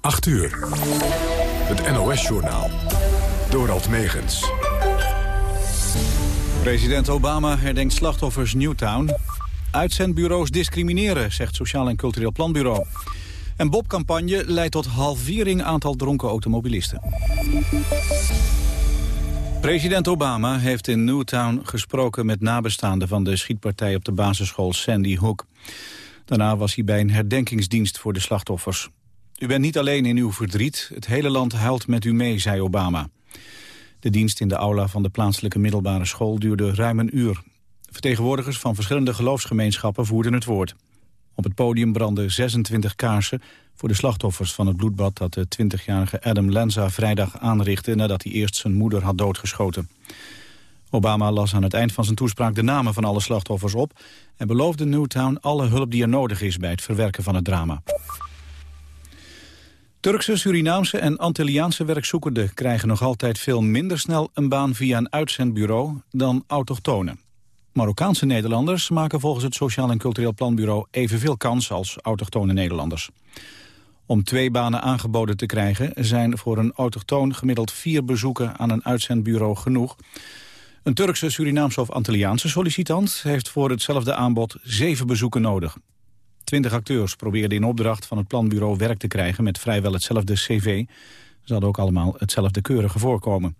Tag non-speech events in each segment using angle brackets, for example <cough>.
8 uur. Het NOS-journaal. Dorald Megens. President Obama herdenkt slachtoffers Newtown. Uitzendbureaus discrimineren, zegt Sociaal en Cultureel Planbureau. En Bob-campagne leidt tot halvering aantal dronken automobilisten. President Obama heeft in Newtown gesproken met nabestaanden van de schietpartij op de basisschool Sandy Hook. Daarna was hij bij een herdenkingsdienst voor de slachtoffers. U bent niet alleen in uw verdriet, het hele land huilt met u mee, zei Obama. De dienst in de aula van de plaatselijke middelbare school duurde ruim een uur. Vertegenwoordigers van verschillende geloofsgemeenschappen voerden het woord. Op het podium brandden 26 kaarsen voor de slachtoffers van het bloedbad dat de 20-jarige Adam Lanza vrijdag aanrichtte nadat hij eerst zijn moeder had doodgeschoten. Obama las aan het eind van zijn toespraak de namen van alle slachtoffers op en beloofde Newtown alle hulp die er nodig is bij het verwerken van het drama. Turkse, Surinaamse en Antilliaanse werkzoekenden krijgen nog altijd veel minder snel een baan via een uitzendbureau dan autochtonen. Marokkaanse Nederlanders maken volgens het Sociaal en Cultureel Planbureau evenveel kans als autochtone Nederlanders. Om twee banen aangeboden te krijgen zijn voor een autochtoon gemiddeld vier bezoeken aan een uitzendbureau genoeg. Een Turkse, Surinaamse of Antilliaanse sollicitant heeft voor hetzelfde aanbod zeven bezoeken nodig. Twintig acteurs probeerden in opdracht van het planbureau werk te krijgen met vrijwel hetzelfde cv. Ze hadden ook allemaal hetzelfde keurige voorkomen.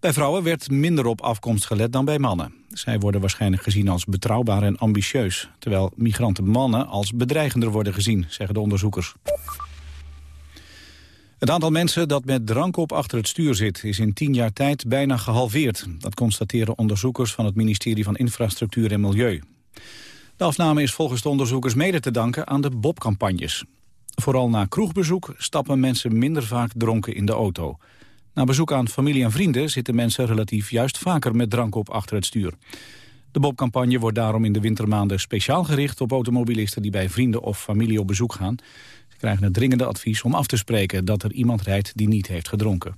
Bij vrouwen werd minder op afkomst gelet dan bij mannen. Zij worden waarschijnlijk gezien als betrouwbaar en ambitieus... terwijl migranten mannen als bedreigender worden gezien, zeggen de onderzoekers. Het aantal mensen dat met drank op achter het stuur zit... is in tien jaar tijd bijna gehalveerd. Dat constateren onderzoekers van het ministerie van Infrastructuur en Milieu. De afname is volgens de onderzoekers mede te danken aan de Bob-campagnes. Vooral na kroegbezoek stappen mensen minder vaak dronken in de auto. Na bezoek aan familie en vrienden zitten mensen relatief juist vaker met drank op achter het stuur. De Bob-campagne wordt daarom in de wintermaanden speciaal gericht op automobilisten die bij vrienden of familie op bezoek gaan. Ze krijgen het dringende advies om af te spreken dat er iemand rijdt die niet heeft gedronken.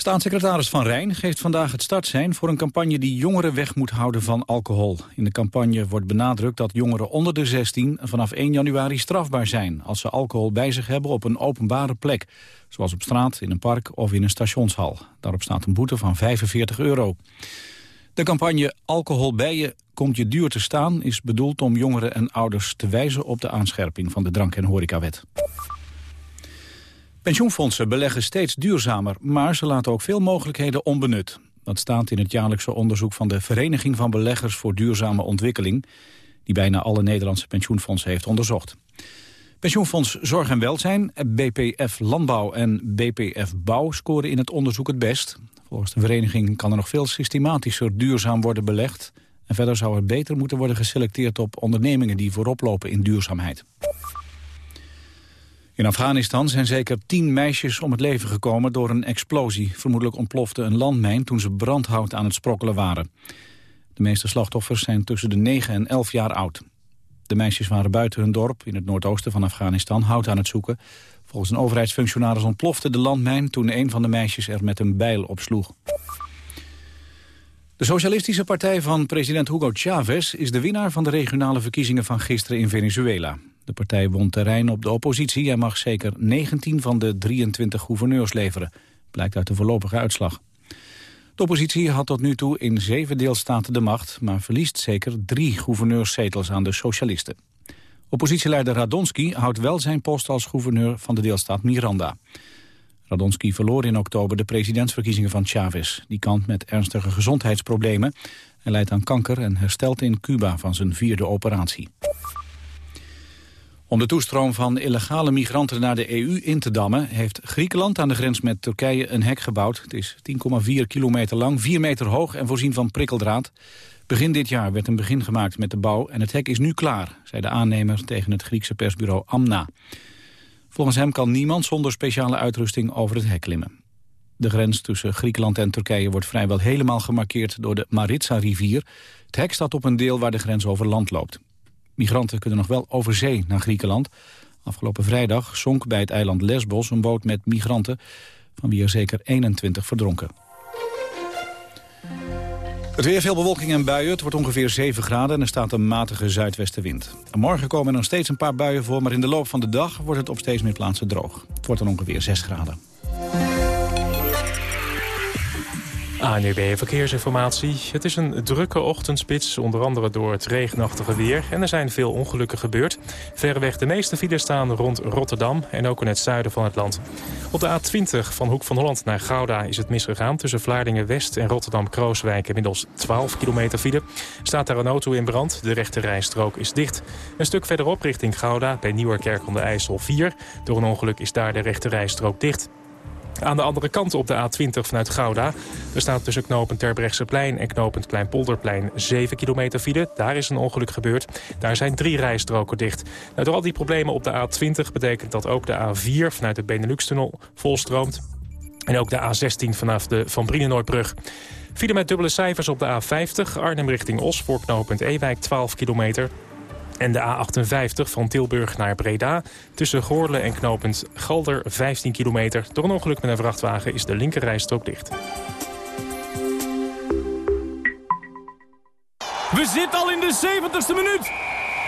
Staatssecretaris Van Rijn geeft vandaag het startsein voor een campagne die jongeren weg moet houden van alcohol. In de campagne wordt benadrukt dat jongeren onder de 16 vanaf 1 januari strafbaar zijn als ze alcohol bij zich hebben op een openbare plek. Zoals op straat, in een park of in een stationshal. Daarop staat een boete van 45 euro. De campagne Alcohol bij je komt je duur te staan is bedoeld om jongeren en ouders te wijzen op de aanscherping van de drank- en horecawet. Pensioenfondsen beleggen steeds duurzamer, maar ze laten ook veel mogelijkheden onbenut. Dat staat in het jaarlijkse onderzoek van de Vereniging van Beleggers voor Duurzame Ontwikkeling, die bijna alle Nederlandse pensioenfondsen heeft onderzocht. Pensioenfonds Zorg en Welzijn, BPF Landbouw en BPF Bouw scoren in het onderzoek het best. Volgens de vereniging kan er nog veel systematischer duurzaam worden belegd. En verder zou er beter moeten worden geselecteerd op ondernemingen die voorop lopen in duurzaamheid. In Afghanistan zijn zeker tien meisjes om het leven gekomen door een explosie. Vermoedelijk ontplofte een landmijn toen ze brandhout aan het sprokkelen waren. De meeste slachtoffers zijn tussen de 9 en 11 jaar oud. De meisjes waren buiten hun dorp in het noordoosten van Afghanistan hout aan het zoeken. Volgens een overheidsfunctionaris ontplofte de landmijn toen een van de meisjes er met een bijl op sloeg. De socialistische partij van president Hugo Chavez is de winnaar van de regionale verkiezingen van gisteren in Venezuela. De partij won terrein op de oppositie en mag zeker 19 van de 23 gouverneurs leveren, blijkt uit de voorlopige uitslag. De oppositie had tot nu toe in zeven deelstaten de macht... maar verliest zeker drie gouverneurszetels aan de socialisten. Oppositieleider Radonski houdt wel zijn post als gouverneur van de deelstaat Miranda. Radonski verloor in oktober de presidentsverkiezingen van Chavez. Die kant met ernstige gezondheidsproblemen. Hij leidt aan kanker en herstelt in Cuba van zijn vierde operatie. Om de toestroom van illegale migranten naar de EU in te dammen... heeft Griekenland aan de grens met Turkije een hek gebouwd. Het is 10,4 kilometer lang, 4 meter hoog en voorzien van prikkeldraad. Begin dit jaar werd een begin gemaakt met de bouw... en het hek is nu klaar, zei de aannemer tegen het Griekse persbureau Amna. Volgens hem kan niemand zonder speciale uitrusting over het hek klimmen. De grens tussen Griekenland en Turkije wordt vrijwel helemaal gemarkeerd door de Maritsa-rivier. Het hek staat op een deel waar de grens over land loopt. Migranten kunnen nog wel over zee naar Griekenland. Afgelopen vrijdag zonk bij het eiland Lesbos een boot met migranten... van wie er zeker 21 verdronken. Het weer veel bewolking en buien. Het wordt ongeveer 7 graden en er staat een matige zuidwestenwind. morgen komen er nog steeds een paar buien voor... maar in de loop van de dag wordt het op steeds meer plaatsen droog. Het wordt dan ongeveer 6 graden. ANUB Verkeersinformatie. Het is een drukke ochtendspits, onder andere door het regenachtige weer. En er zijn veel ongelukken gebeurd. Verreweg de meeste files staan rond Rotterdam en ook in het zuiden van het land. Op de A20 van Hoek van Holland naar Gouda is het misgegaan... tussen Vlaardingen-West en Rotterdam-Krooswijk. Inmiddels 12 kilometer file. Staat daar een auto in brand. De rechte rijstrook is dicht. Een stuk verderop richting Gouda bij Nieuwerkerk de IJssel 4. Door een ongeluk is daar de rechte rijstrook dicht. Aan de andere kant op de A20 vanuit Gouda. Er staat tussen knooppunt Terbrechtseplein en knooppunt Kleinpolderplein 7 kilometer file. Daar is een ongeluk gebeurd. Daar zijn drie rijstroken dicht. Nou, door al die problemen op de A20 betekent dat ook de A4 vanuit de Benelux-tunnel volstroomt. En ook de A16 vanaf de Van Brienenoordbrug. File met dubbele cijfers op de A50. Arnhem richting Os voor knooppunt Ewijk 12 kilometer. En de A58 van Tilburg naar Breda. Tussen Goorle en knooppunt Galder 15 kilometer. Door een ongeluk met een vrachtwagen is de linkerrijstrook dicht. We zitten al in de 70ste minuut.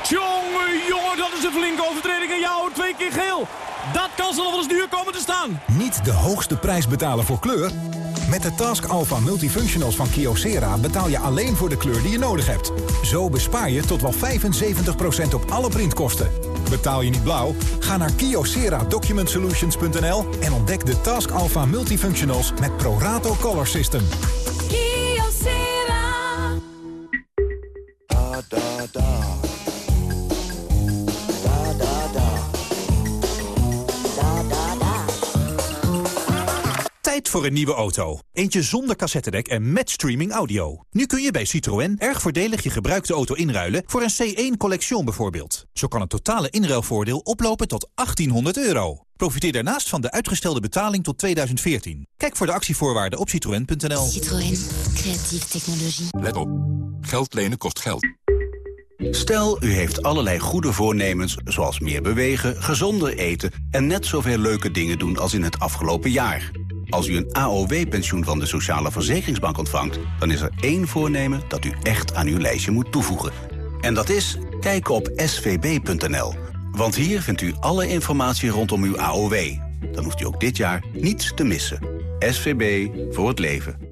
Tjonge, jongen, dat is een flinke overtreding. En jou twee keer geel. Dat kan zelfs wel eens duur komen te staan. Niet de hoogste prijs betalen voor kleur? Met de Task Alpha Multifunctionals van Kyocera betaal je alleen voor de kleur die je nodig hebt. Zo bespaar je tot wel 75% op alle printkosten. Betaal je niet blauw? Ga naar kyocera-document-solutions.nl en ontdek de Task Alpha Multifunctionals met Prorato Color System. Kyocera. Da, da, da. Tijd voor een nieuwe auto. Eentje zonder cassettedek en met streaming audio. Nu kun je bij Citroën erg voordelig je gebruikte auto inruilen... voor een C1 Collection bijvoorbeeld. Zo kan het totale inruilvoordeel oplopen tot 1800 euro. Profiteer daarnaast van de uitgestelde betaling tot 2014. Kijk voor de actievoorwaarden op citroën.nl. Citroën, creatieve technologie. Let op. Geld lenen kost geld. Stel, u heeft allerlei goede voornemens, zoals meer bewegen, gezonder eten... en net zoveel leuke dingen doen als in het afgelopen jaar. Als u een AOW-pensioen van de Sociale Verzekeringsbank ontvangt... dan is er één voornemen dat u echt aan uw lijstje moet toevoegen. En dat is kijken op svb.nl. Want hier vindt u alle informatie rondom uw AOW. Dan hoeft u ook dit jaar niets te missen. SVB voor het leven.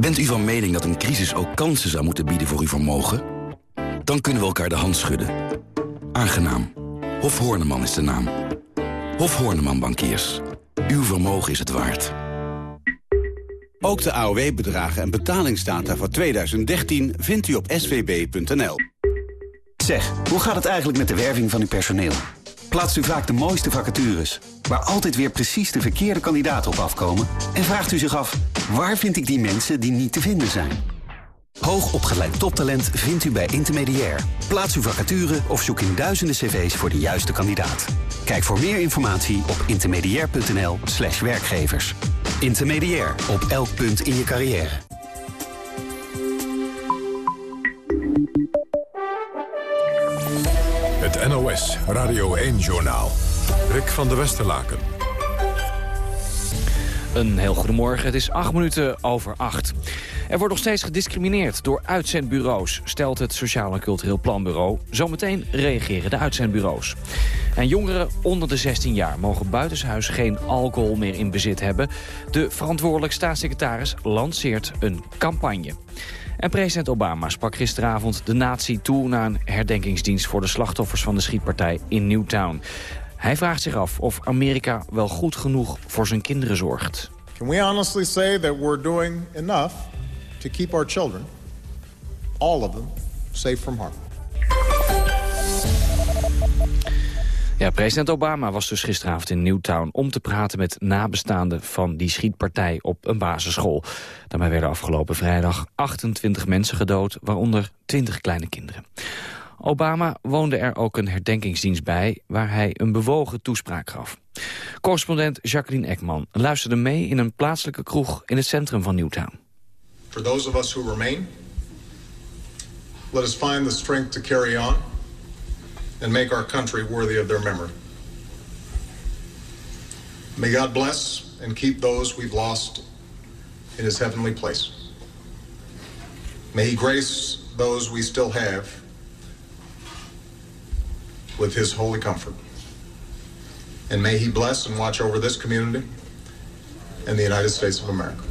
Bent u van mening dat een crisis ook kansen zou moeten bieden voor uw vermogen? Dan kunnen we elkaar de hand schudden. Aangenaam. Hof Horneman is de naam. Hof Horneman Bankiers. Uw vermogen is het waard. Ook de AOW-bedragen en betalingsdata voor 2013 vindt u op svb.nl. Zeg, hoe gaat het eigenlijk met de werving van uw personeel? Plaatst u vaak de mooiste vacatures, waar altijd weer precies de verkeerde kandidaten op afkomen? En vraagt u zich af, waar vind ik die mensen die niet te vinden zijn? Hoogopgeleid toptalent vindt u bij Intermediair. Plaats uw vacature of zoek in duizenden cv's voor de juiste kandidaat. Kijk voor meer informatie op intermediair.nl slash werkgevers. Intermediair, op elk punt in je carrière. Het NOS Radio 1-journaal. Rick van der Westerlaken. Een heel goedemorgen, het is acht minuten over acht. Er wordt nog steeds gediscrimineerd door uitzendbureaus, stelt het Sociaal en Cultureel Planbureau. Zometeen reageren de uitzendbureaus. En jongeren onder de 16 jaar mogen buitenshuis geen alcohol meer in bezit hebben. De verantwoordelijk staatssecretaris lanceert een campagne. En president Obama sprak gisteravond de natie toe... na een herdenkingsdienst voor de slachtoffers van de schietpartij in Newtown. Hij vraagt zich af of Amerika wel goed genoeg voor zijn kinderen zorgt. Can we honestly say that we're doing enough to keep our children, all of them, safe from harm? Ja, president Obama was dus gisteravond in Newtown om te praten met nabestaanden van die schietpartij op een basisschool. Daarmee werden afgelopen vrijdag 28 mensen gedood, waaronder 20 kleine kinderen. Obama woonde er ook een herdenkingsdienst bij waar hij een bewogen toespraak gaf. Correspondent Jacqueline Ekman luisterde mee in een plaatselijke kroeg in het centrum van Newtown. For those of us who remain, let us find the strength to carry on and make our country worthy of their memory. May God bless and keep those we've lost in his heavenly place. May he grace those we still have with his holy comfort. And may he bless and watch over this community and the United States of America.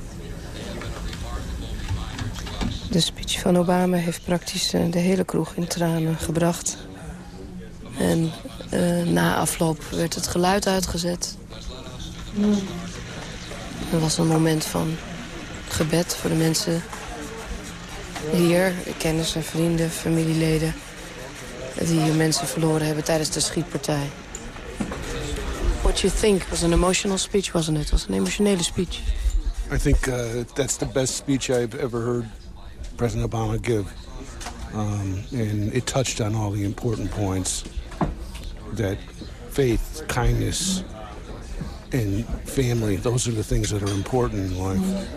De speech van Obama heeft praktisch eh, de hele kroeg in tranen gebracht. En uh, na afloop werd het geluid uitgezet. Er was een moment van gebed voor de mensen hier. Kennissen, vrienden, familieleden. Die hier mensen verloren hebben tijdens de schietpartij. What you think was an emotional speech, wasn't it? was een emotionele speech. I think uh, that's the best speech I've ever heard President Obama give. Um, and it touched on all the important points that faith, kindness, and family, those are the things that are important in life.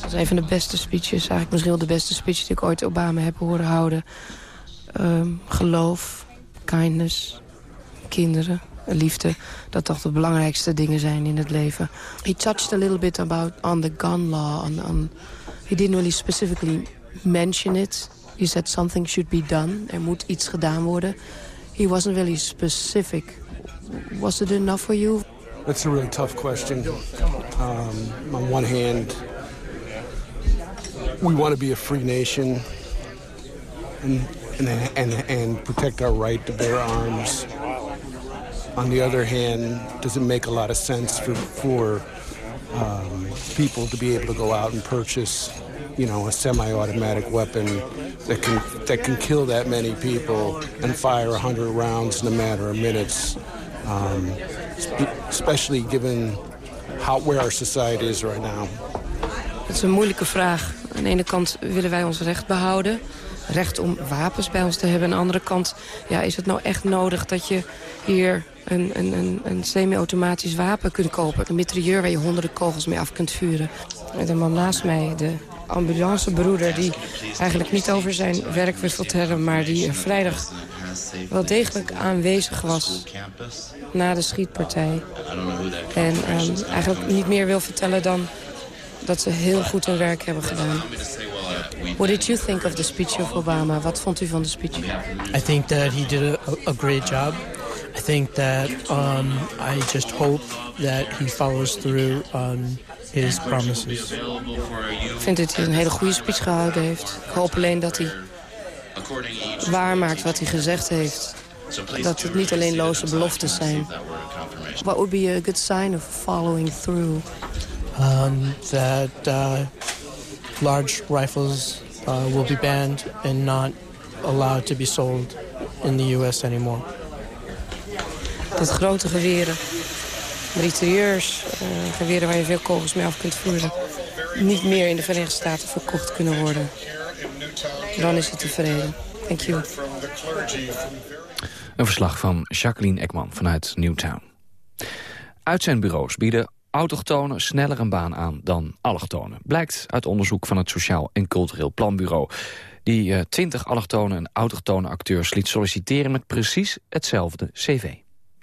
Dat is een van de beste speeches, eigenlijk misschien wel de beste speech die ik ooit Obama heb horen houden. Um, geloof, kindness, kinderen, liefde, dat toch de belangrijkste dingen zijn in het leven. He touched a little bit about on the gun law. On, on, he didn't really specifically mention it. He said something should be done. Er moet iets gedaan worden. He wasn't really specific. Was it enough for you? That's a really tough question. Um, on one hand, we want to be a free nation and, and, and, and protect our right to bear arms. On the other hand, does it make a lot of sense for, for um, people to be able to go out and purchase, you know, a semi-automatic weapon that can that can kill that many people and fire 100 rounds in a matter of minutes, um, especially given how where our society is right now. Het is een moeilijke vraag. Aan de ene kant willen wij ons recht behouden. Recht om wapens bij ons te hebben. Aan de andere kant ja, is het nou echt nodig dat je hier een, een, een, semi-automatisch wapen kunt kopen. Een mitrailleur waar je honderden kogels mee af kunt vuren. En de man naast mij, de ambulancebroeder... die eigenlijk niet over zijn werk wil vertellen... maar die vrijdag wel degelijk aanwezig was na de schietpartij. En um, eigenlijk niet meer wil vertellen dan dat ze heel goed hun werk hebben gedaan. What did you think of the speech of Obama? Wat vond u van de speech? I think that he did a, a great job. I think that um, I just hope that he follows through on his promises. Ik vind dat hij een hele goede speech gehouden heeft. Ik hoop alleen dat hij waarmaakt wat hij gezegd heeft. Dat het niet alleen loze beloftes zijn. What would be a good sign of following through? Um, that uh, large rifles uh, will be banned and not allowed to be sold in the U.S. anymore. Dat grote geweren, mitrailleurs, uh, geweren waar je veel kogels mee af kunt voeren, niet meer in de Verenigde Staten verkocht kunnen worden. Dan is het tevreden. Thank you. Een verslag van Jacqueline Ekman vanuit Newtown. Uitzendbureaus bieden autochtonen sneller een baan aan dan allochtonen. Blijkt uit onderzoek van het Sociaal en Cultureel Planbureau. Die uh, 20 allochtone en autochtone acteurs liet solliciteren met precies hetzelfde cv.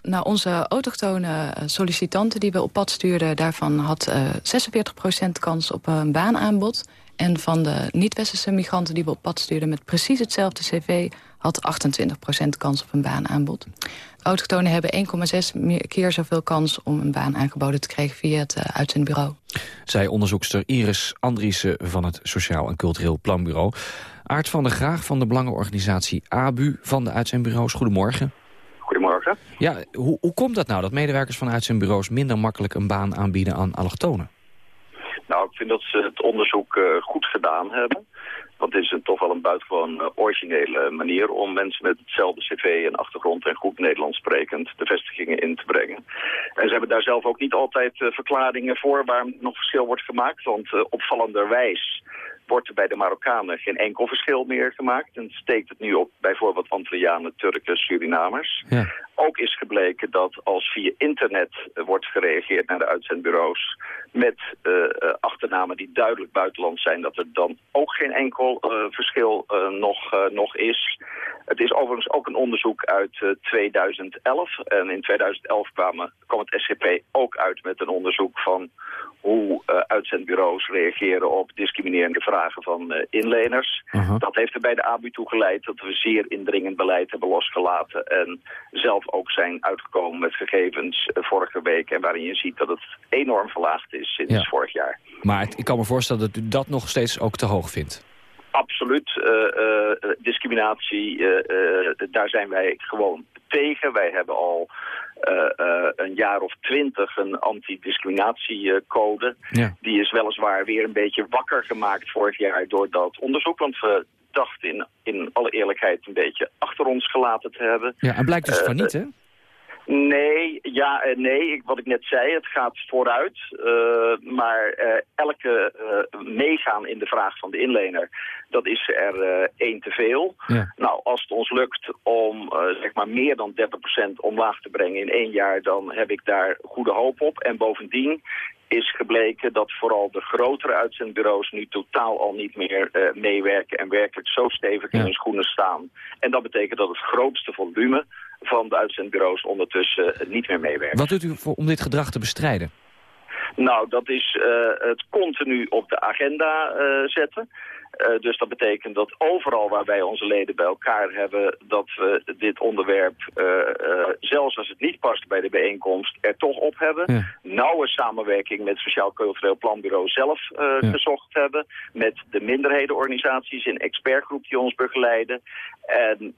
Nou, onze autochtone sollicitanten die we op pad stuurden... daarvan had uh, 46% kans op een baanaanbod. En van de niet-westerse migranten die we op pad stuurden... met precies hetzelfde cv had 28% kans op een baanaanbod. Autochtonen hebben 1,6 keer zoveel kans om een baan aangeboden te krijgen via het uh, uitzendbureau. Zij onderzoekster Iris Andriessen van het Sociaal en Cultureel Planbureau. Aart van der Graag van de belangenorganisatie ABU van de uitzendbureaus. Goedemorgen. Goedemorgen. Ja, hoe, hoe komt dat nou dat medewerkers van uitzendbureaus minder makkelijk een baan aanbieden aan allochtonen? Nou, ik vind dat ze het onderzoek uh, goed gedaan hebben. Want het is een, toch wel een buitengewoon uh, originele manier om mensen met hetzelfde cv en achtergrond en goed Nederlands sprekend de vestigingen in te brengen. En ze hebben daar zelf ook niet altijd uh, verklaringen voor waar nog verschil wordt gemaakt. Want uh, opvallenderwijs wordt er bij de Marokkanen geen enkel verschil meer gemaakt. En steekt het nu op bijvoorbeeld Antillianen, Turken, Surinamers. Ja. Ook is gebleken dat als via internet uh, wordt gereageerd naar de uitzendbureaus met uh, achternamen die duidelijk buitenland zijn, dat er dan ook geen enkel verschil nog, nog is. Het is overigens ook een onderzoek uit 2011 en in 2011 kwamen, kwam het SCP ook uit met een onderzoek van hoe uh, uitzendbureaus reageren op discriminerende vragen van uh, inleners. Uh -huh. Dat heeft er bij de ABU toe geleid dat we zeer indringend beleid hebben losgelaten en zelf ook zijn uitgekomen met gegevens uh, vorige week en waarin je ziet dat het enorm verlaagd is sinds ja. vorig jaar. Maar het, ik kan me voorstellen dat u dat nog steeds ook te hoog vindt. Absoluut. discriminatie, daar zijn wij gewoon tegen. Wij hebben al uh, uh, een jaar of twintig een antidiscriminatiecode. Ja. Die is weliswaar weer een beetje wakker gemaakt vorig jaar door dat onderzoek. Want we dachten in, in alle eerlijkheid een beetje achter ons gelaten te hebben. Ja, en blijkt dus uh, van niet, hè? Nee, ja en nee. Wat ik net zei, het gaat vooruit. Uh, maar uh, elke uh, meegaan in de vraag van de inlener, dat is er één te veel. Ja. Nou, als het ons lukt om zeg maar meer dan 30% omlaag te brengen in één jaar, dan heb ik daar goede hoop op. En bovendien is gebleken dat vooral de grotere uitzendbureaus nu totaal al niet meer uh, meewerken en werkelijk zo stevig ja. in hun schoenen staan. En dat betekent dat het grootste volume van de uitzendbureaus ondertussen uh, niet meer meewerken. Wat doet u voor, om dit gedrag te bestrijden? Nou, dat is uh, het continu op de agenda zetten. Uh, dus dat betekent dat overal waar wij onze leden bij elkaar hebben... dat we dit onderwerp, uh, uh, zelfs als het niet past bij de bijeenkomst, er toch op hebben. Ja. Nauwe samenwerking met het Sociaal Cultureel Planbureau zelf ja. gezocht hebben. Met de minderhedenorganisaties in expertgroep die ons begeleiden. En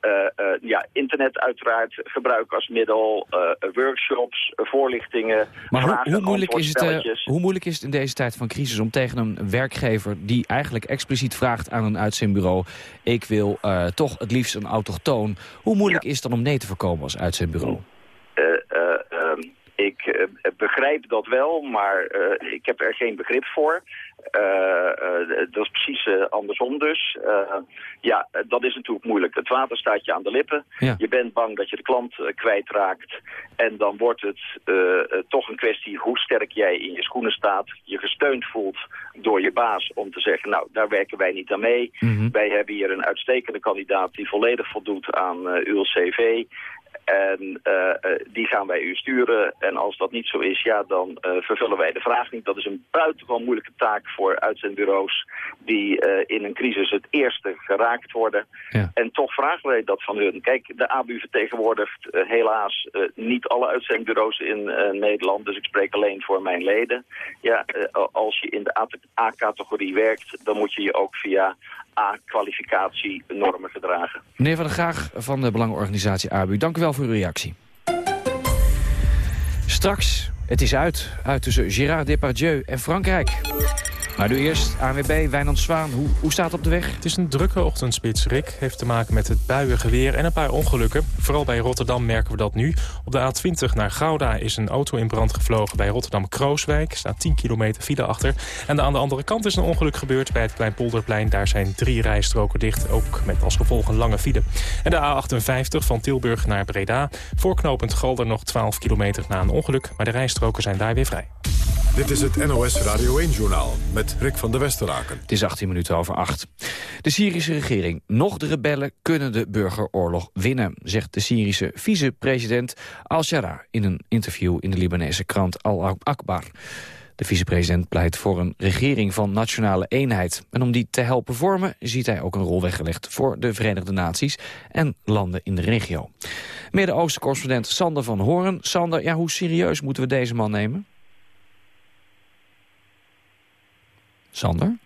ja, internet uiteraard gebruiken als middel. workshops, voorlichtingen, maar hoe, hoe, moeilijk is het, hoe moeilijk is het in deze tijd van crisis om tegen een werkgever... die eigenlijk expliciet vraagt aan een uitzendbureau... ik wil uh, toch het liefst een autochtoon. Hoe moeilijk ja. is het dan om nee te voorkomen als uitzendbureau? Begrijp dat wel, maar ik heb er geen begrip voor. Uh, uh, dat is precies andersom dus. ja, dat is natuurlijk moeilijk. Het water staat je aan de lippen. Ja. Je bent bang dat je de klant kwijtraakt. En dan wordt het toch een kwestie hoe sterk jij in je schoenen staat. Je gesteund voelt door je baas om te zeggen... nou, daar werken wij niet aan mee. -hmm. Wij hebben hier een uitstekende kandidaat die volledig voldoet aan uw cv... En uh, uh, die gaan wij u sturen. En als dat niet zo is, ja, dan uh, vervullen wij de vraag niet. Dat is een buitengewoon moeilijke taak voor uitzendbureaus... die in een crisis het eerste geraakt worden. Ja. En toch vragen wij dat van hun. Kijk, de ABU vertegenwoordigt helaas niet alle uitzendbureaus in Nederland. Dus ik spreek alleen voor mijn leden. Ja, als je in de A-categorie werkt, dan moet je je ook via A-kwalificatienormen gedragen. Meneer Van der Graag van de Belangenorganisatie ABU, dank u wel voor uw reactie. Straks, het is uit, uit tussen Gérard Depardieu en Frankrijk. Maar nu eerst ANWB, Wijnand Zwaan. Hoe, hoe staat het op de weg? Het is een drukke ochtendspits, Rick. Heeft te maken met het buiige weer en een paar ongelukken. Vooral bij Rotterdam merken we dat nu. Op de A20 naar Gouda is een auto in brand gevlogen bij Rotterdam-Krooswijk. Staat 10 kilometer file achter. En aan de andere kant is een ongeluk gebeurd bij het Kleinpolderplein. Daar zijn drie rijstroken dicht, ook met als gevolg een lange file. En de A58 van Tilburg naar Breda. Voorknopend Galder nog 12 kilometer na een ongeluk. Maar de rijstroken zijn daar weer vrij. Dit is het NOS Radio 1-journaal met Rick van der Westeraken. Het is 18 minuten over 8. De Syrische regering, nog de rebellen kunnen de burgeroorlog winnen... zegt de Syrische vicepresident Al-Shara in een interview in de Libanese krant Al-Akbar. De vicepresident pleit voor een regering van nationale eenheid. En om die te helpen vormen ziet hij ook een rol weggelegd... voor de Verenigde Naties en landen in de regio. Midden-Oosten-correspondent Sander van Hoorn. Sander, ja, hoe serieus moeten we deze man nemen? Sander?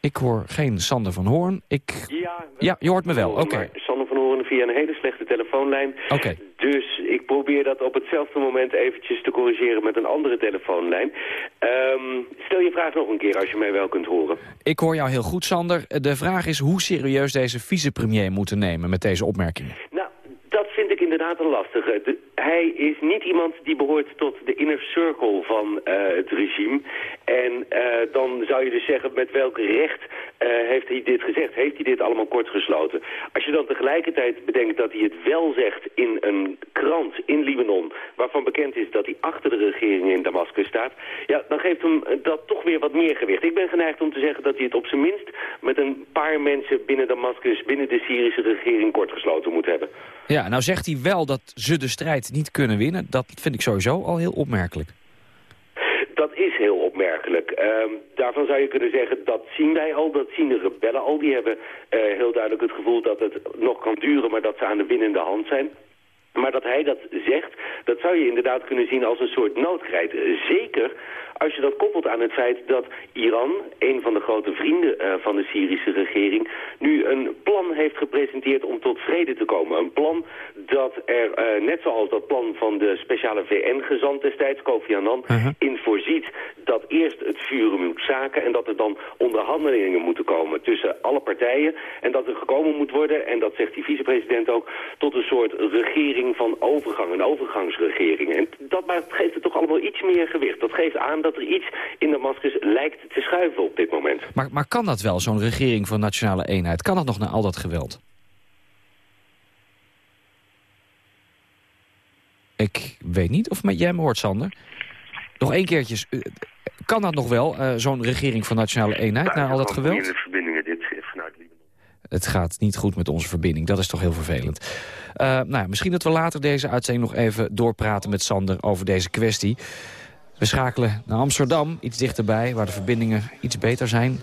Ik hoor geen Sander van Hoorn. Ik... Ja, ja je hoort me wel. Oké. Okay. Sander van Hoorn via een hele slechte telefoonlijn. Oké. Okay. Dus ik probeer dat op hetzelfde moment eventjes te corrigeren met een andere telefoonlijn. Um, stel je vraag nog een keer als je mij wel kunt horen. Ik hoor jou heel goed, Sander. De vraag is hoe serieus deze vicepremier moeten nemen met deze opmerkingen. Nou, dat vind ik inderdaad een lastige. De, hij is niet iemand die behoort tot de inner circle van uh, het regime. En uh, dan zou je dus zeggen met welk recht heeft hij dit gezegd? Heeft hij dit allemaal kort gesloten? Als je dan tegelijkertijd bedenkt dat hij het wel zegt in een krant in Libanon... waarvan bekend is dat hij achter de regering in Damascus staat... ja, dan geeft hem dat toch weer wat meer gewicht. Ik ben geneigd om te zeggen dat hij het op zijn minst... met een paar mensen binnen Damascus, binnen de Syrische regering... kort gesloten moet hebben. Ja, nou zegt hij wel dat ze de strijd niet kunnen winnen. Dat vind ik sowieso al heel opmerkelijk. Ehm, daarvan zou je kunnen zeggen, dat zien wij al, dat zien de rebellen al. Die hebben eh, heel duidelijk het gevoel dat het nog kan duren, maar dat ze aan de winnende hand zijn. Maar dat hij dat zegt, dat zou je inderdaad kunnen zien als een soort noodkrijt. Zeker als je dat koppelt aan het feit dat Iran, een van de grote vrienden uh, van de Syrische regering, nu een plan heeft gepresenteerd om tot vrede te komen. Een plan dat er, uh, net zoals dat plan van de speciale VN-gezant destijds, Kofi Annan, uh -huh. in voorziet dat eerst het vuren moet zaken en dat er dan onderhandelingen moeten komen tussen alle partijen. En dat er gekomen moet worden, en dat zegt die vicepresident ook, tot een soort regering van overgang, een overgangsregering. En dat geeft het toch allemaal iets meer gewicht. Dat geeft aan dat dat er iets in Damascus lijkt te schuiven op dit moment. Maar, maar kan dat wel, zo'n regering van nationale eenheid? Kan dat nog na al dat geweld? Ik weet niet of jij me hoort, Sander. Nog één keertje. Kan dat nog wel, uh, zo'n regering van nationale eenheid, na al dat geweld? De verbindingen dit vanuit Libanon. Het gaat niet goed met onze verbinding, dat is toch heel vervelend. Uh, nou, misschien dat we later deze uitzending nog even doorpraten met Sander over deze kwestie. We schakelen naar Amsterdam, iets dichterbij, waar de verbindingen iets beter zijn.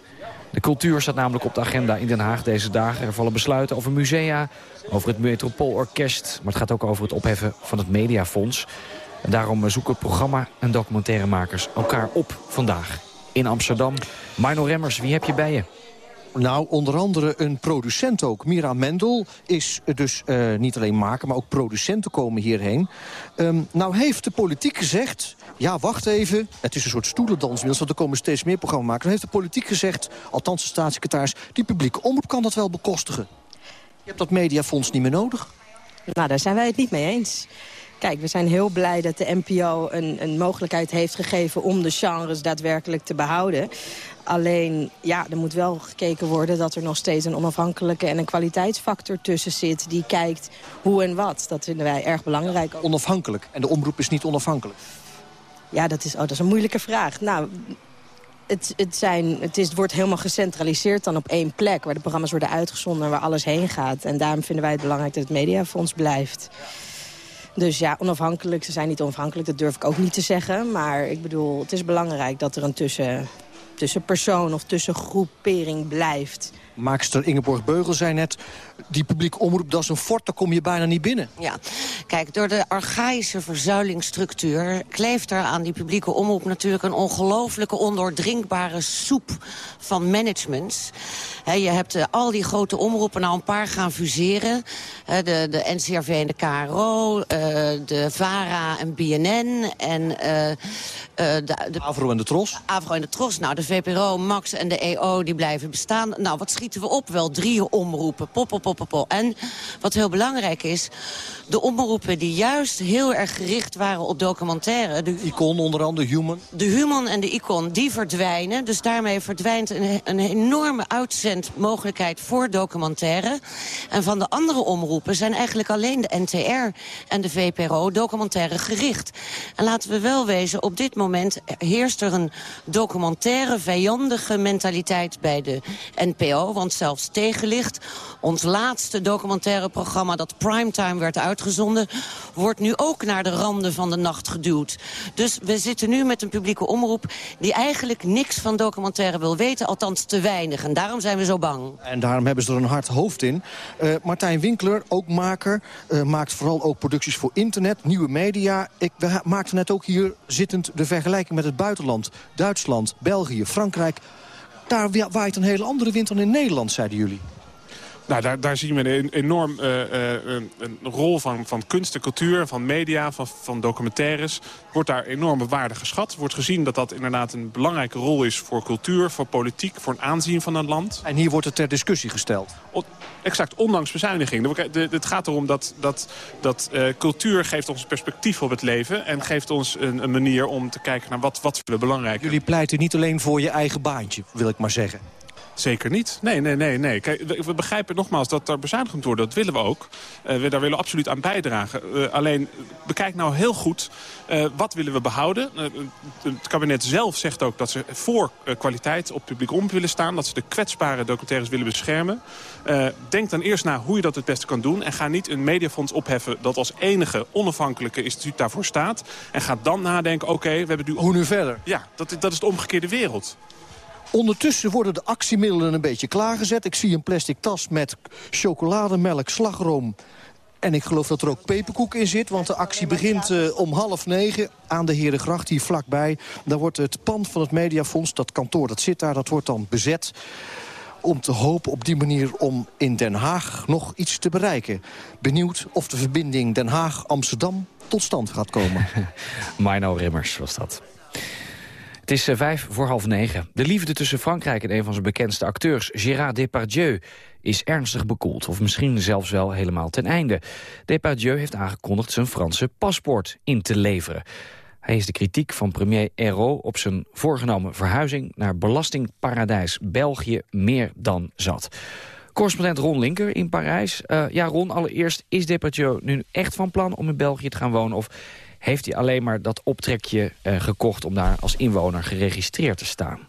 De cultuur staat namelijk op de agenda in Den Haag deze dagen. Er vallen besluiten over musea, over het Metropoolorkest... maar het gaat ook over het opheffen van het Mediafonds. En daarom zoeken programma- en documentairemakers elkaar op vandaag. In Amsterdam. Mino Remmers, wie heb je bij je? Nou, onder andere een producent ook. Mira Mendel is dus uh, niet alleen maker, maar ook producenten komen hierheen. Um, nou heeft de politiek gezegd... ja, wacht even, het is een soort stoelendans want er komen steeds meer programmamakers. Dan heeft de politiek gezegd, althans de staatssecretaris... die publieke omroep kan dat wel bekostigen. Je hebt dat mediafonds niet meer nodig. Nou, daar zijn wij het niet mee eens. Kijk, we zijn heel blij dat de NPO een, een mogelijkheid heeft gegeven... om de genres daadwerkelijk te behouden. Alleen, ja, er moet wel gekeken worden dat er nog steeds een onafhankelijke en een kwaliteitsfactor tussen zit. Die kijkt hoe en wat. Dat vinden wij erg belangrijk. Onafhankelijk. En de omroep is niet onafhankelijk. Ja, dat is, oh, dat is een moeilijke vraag. Nou, het, het, zijn, het, is, het wordt helemaal gecentraliseerd dan op één plek... waar de programma's worden uitgezonden en waar alles heen gaat. En daarom vinden wij het belangrijk dat het mediafonds blijft. Dus ja, onafhankelijk. Ze zijn niet onafhankelijk, dat durf ik ook niet te zeggen. Maar ik bedoel, het is belangrijk dat er een tussen, tussenpersoon of tussengroepering blijft. Maakster Ingeborg Beugel zei net... die publieke omroep, dat is een fort, daar kom je bijna niet binnen. Ja, kijk, door de archaïsche verzuilingsstructuur... kleeft er aan die publieke omroep natuurlijk... een ongelooflijke ondoordrinkbare soep van managements. je hebt uh, al die grote omroepen nou een paar gaan fuseren. de, de NCRV en de KRO, uh, de VARA en BNN... en uh, de, de... Avro en de Tros. Avro en de Tros. Nou, de VPRO, Max en de EO, die blijven bestaan. Nou, wat schieten we op? Wel drie omroepen. Pop, pop, pop, pop. En wat heel belangrijk is... de die juist heel erg gericht waren op documentaire... De Icon onder andere, Human. De Human en de Icon, die verdwijnen. Dus daarmee verdwijnt een, een enorme uitzendmogelijkheid voor documentaire. En van de andere omroepen zijn eigenlijk alleen de NTR en de VPRO documentaire gericht. En laten we wel wezen, op dit moment heerst er een documentaire vijandige mentaliteit bij de NPO. Want zelfs Tegenlicht, ons laatste documentaire programma dat primetime werd uitgezonden, wordt nu ook naar de randen van de nacht geduwd. Dus we zitten nu met een publieke omroep die eigenlijk niks van documentaire wil weten, althans te weinig. En daarom zijn we zo bang. En daarom hebben ze er een hard hoofd in. Uh, Martijn Winkler, ook maker, uh, maakt vooral ook producties voor internet, nieuwe media. Ik, we maakten net ook hier zittend de vergelijking met het buitenland. Duitsland, België, Frankrijk. Daar waait een hele andere wind dan in Nederland, zeiden jullie. Nou, daar, daar zien we een enorm uh, uh, een rol van, van kunst en cultuur, van media, van, van documentaires. Wordt daar enorme waarde geschat. Wordt gezien dat dat inderdaad een belangrijke rol is voor cultuur, voor politiek, voor een aanzien van een land. En hier wordt het ter discussie gesteld. O, exact, ondanks bezuiniging. Het gaat erom dat, dat, dat uh, cultuur geeft ons perspectief op het leven... en geeft ons een, een manier om te kijken naar wat, wat we belangrijk Jullie pleiten niet alleen voor je eigen baantje, wil ik maar zeggen. Zeker niet. Nee, nee, nee. nee. Kijk, we begrijpen nogmaals dat er bezuinigd moet worden. Dat willen we ook. Uh, we, daar willen we absoluut aan bijdragen. Uh, alleen, bekijk nou heel goed, uh, wat willen we behouden? het kabinet zelf zegt ook dat ze voor kwaliteit op publiek om willen staan. Dat ze de kwetsbare documentaires willen beschermen. denk dan eerst naar hoe je dat het beste kan doen. En ga niet een mediafonds opheffen dat als enige onafhankelijke instituut daarvoor staat. En ga dan nadenken, oké, okay, we hebben nu... Hoe nu verder? Ja, dat, dat is de omgekeerde wereld. Ondertussen worden de actiemiddelen een beetje klaargezet. Ik zie een plastic tas met chocolademelk, slagroom... En ik geloof dat er ook peperkoek in zit, want de actie begint uh, om half negen aan de Herengracht hier vlakbij. Daar wordt het pand van het Mediafonds, dat kantoor dat zit daar, dat wordt dan bezet. Om te hopen op die manier om in Den Haag nog iets te bereiken. Benieuwd of de verbinding Den Haag-Amsterdam tot stand gaat komen. <laughs> Mino Rimmers was dat. Het is eh, vijf voor half negen. De liefde tussen Frankrijk en een van zijn bekendste acteurs, Gérard Depardieu, is ernstig bekoeld. Of misschien zelfs wel helemaal ten einde. Depardieu heeft aangekondigd zijn Franse paspoort in te leveren. Hij is de kritiek van premier Hérault op zijn voorgenomen verhuizing... naar belastingparadijs België meer dan zat. Correspondent Ron Linker in Parijs. Uh, ja, Ron, allereerst, is Depardieu nu echt van plan om in België te gaan wonen... of heeft hij alleen maar dat optrekje uh, gekocht om daar als inwoner geregistreerd te staan.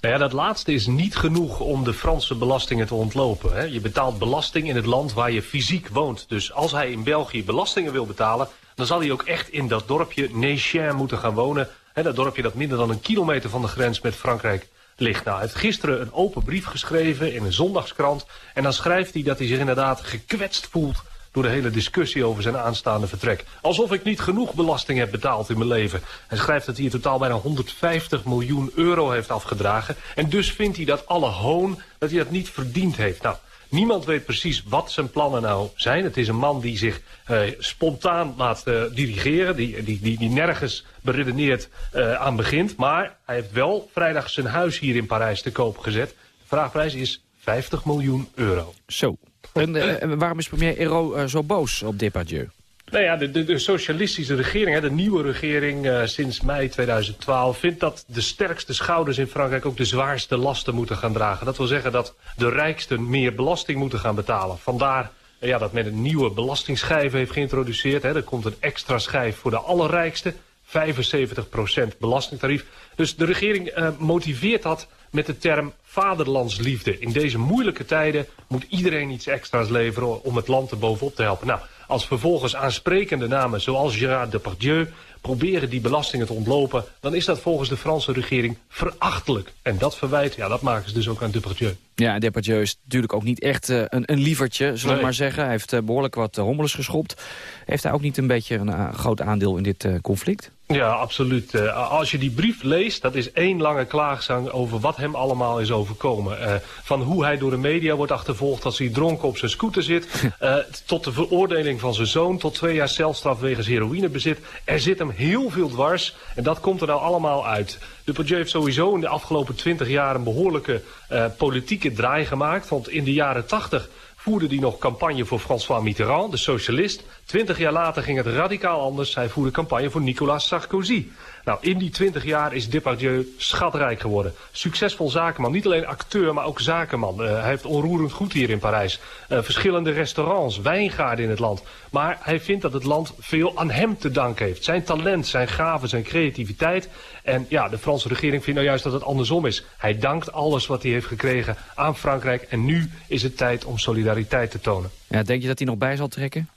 Nou ja, dat laatste is niet genoeg om de Franse belastingen te ontlopen. Hè. Je betaalt belasting in het land waar je fysiek woont. Dus als hij in België belastingen wil betalen... dan zal hij ook echt in dat dorpje Nechen moeten gaan wonen. Hè, dat dorpje dat minder dan een kilometer van de grens met Frankrijk ligt. Nou, hij heeft gisteren een open brief geschreven in een zondagskrant. En dan schrijft hij dat hij zich inderdaad gekwetst voelt door de hele discussie over zijn aanstaande vertrek. Alsof ik niet genoeg belasting heb betaald in mijn leven. Hij schrijft dat hij in totaal bijna 150 miljoen euro heeft afgedragen. En dus vindt hij dat alle hoon, dat hij dat niet verdiend heeft. Nou, niemand weet precies wat zijn plannen nou zijn. Het is een man die zich uh, spontaan laat uh, dirigeren, die, die, die, nergens beredeneerd uh, aan begint. Maar hij heeft wel vrijdag zijn huis hier in Parijs te koop gezet. De vraagprijs is 50 miljoen euro. Zo. En uh, waarom is premier Ero uh, zo boos op Depardieu? Nou ja, de, de, socialistische regering, hè, de nieuwe regering uh, sinds mei 2012... vindt dat de sterkste schouders in Frankrijk ook de zwaarste lasten moeten gaan dragen. Dat wil zeggen dat de rijksten meer belasting moeten gaan betalen. Vandaar ja, dat men een nieuwe belastingschijf heeft geïntroduceerd. Hè. Er komt een extra schijf voor de allerrijkste, 75% belastingtarief. Dus de regering motiveert dat met de term vaderlandsliefde. In deze moeilijke tijden moet iedereen iets extra's leveren om het land er bovenop te helpen. Nou, als vervolgens aansprekende namen zoals Gérard Depardieu proberen die belastingen te ontlopen... dan is dat volgens de Franse regering verachtelijk. En dat verwijt, ja, dat maken ze dus ook aan Depardieu. Ja, Depardieu is natuurlijk ook niet echt uh, een, een lievertje, zullen we maar zeggen. Hij heeft uh, behoorlijk wat uh, hommeles geschopt. Heeft hij ook niet een beetje een groot aandeel in dit conflict? Ja, absoluut. Uh, als je die brief leest, dat is één lange klaagzang over wat hem allemaal is overkomen. Uh, van hoe hij door de media wordt achtervolgd als hij dronken op zijn scooter zit... Uh, <laughs> tot de veroordeling van zijn zoon, tot twee jaar celstraf wegens heroïnebezit. Er zit hem heel veel dwars en dat komt er nou allemaal uit. Duperdieu heeft sowieso in de afgelopen twintig jaar een behoorlijke politieke draai gemaakt. Want in de jaren tachtig voerde hij nog campagne voor François Mitterrand, de socialist. Twintig jaar later ging het radicaal anders. Hij voerde campagne voor Nicolas Sarkozy. Nou, in die twintig jaar is Depardieu schatrijk geworden. Succesvol zakenman. Niet alleen acteur, maar ook zakenman. Uh, hij heeft onroerend goed hier in Parijs. Uh, verschillende restaurants, wijngaarden in het land. Maar hij vindt dat het land veel aan hem te danken heeft. Zijn talent, zijn gaven, zijn creativiteit. En ja, de Franse regering vindt nou juist dat het andersom is. Hij dankt alles wat hij heeft gekregen aan Frankrijk. En nu is het tijd om solidariteit te tonen. Ja, denk je dat hij nog bij zal trekken?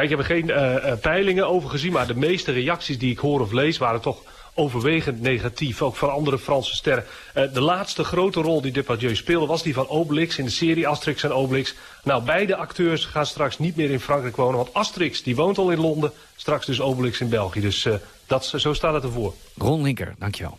Ik heb er geen uh, peilingen over gezien, maar de meeste reacties die ik hoor of lees waren toch overwegend negatief. Ook van andere Franse sterren. Uh, de laatste grote rol die Depardieu speelde was die van Obelix in de serie Asterix en Obelix. Nou, beide acteurs gaan straks niet meer in Frankrijk wonen, want Asterix die woont al in Londen, straks dus Obelix in België. Dus dat, zo staat het ervoor. Ron Linker, dankjewel.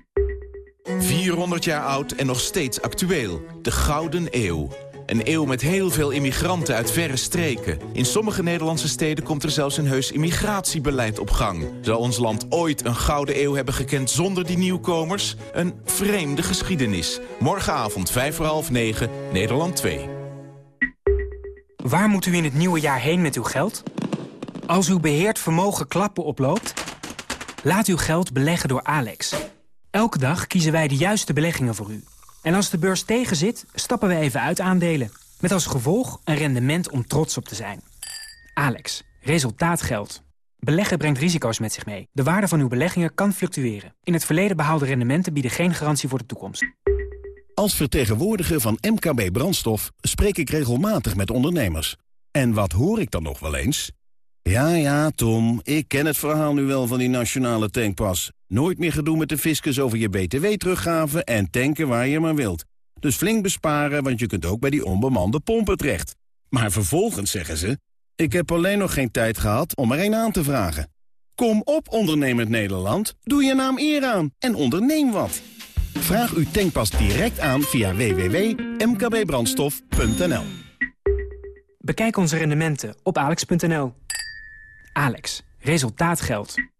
400 jaar oud en nog steeds actueel. De Gouden Eeuw. Een eeuw met heel veel immigranten uit verre streken. In sommige Nederlandse steden komt er zelfs een heus immigratiebeleid op gang. Zou ons land ooit een Gouden Eeuw hebben gekend zonder die nieuwkomers? Een vreemde geschiedenis. Morgenavond 5 voor half 9, Nederland 2. Waar moet u in het nieuwe jaar heen met uw geld? Als uw beheerd vermogen klappen oploopt... laat uw geld beleggen door Alex. Elke dag kiezen wij de juiste beleggingen voor u. En als de beurs tegenzit, stappen we even uit aandelen. Met als gevolg een rendement om trots op te zijn. Alex, resultaat geldt. Beleggen brengt risico's met zich mee. De waarde van uw beleggingen kan fluctueren. In het verleden behaalde rendementen bieden geen garantie voor de toekomst. Als vertegenwoordiger van MKB Brandstof spreek ik regelmatig met ondernemers. En wat hoor ik dan nog wel eens? Ja, ja, Tom, ik ken het verhaal nu wel van die nationale tankpas. Nooit meer gedoe met de fiscus over je btw-teruggave en tanken waar je maar wilt. Dus flink besparen, want je kunt ook bij die onbemande pompen terecht. Maar vervolgens zeggen ze... ik heb alleen nog geen tijd gehad om er een aan te vragen. Kom op, ondernemend Nederland. Doe je naam eer aan en onderneem wat. Vraag uw tankpas direct aan via www.mkbbrandstof.nl Bekijk onze rendementen op alex.nl. Alex, resultaat geldt.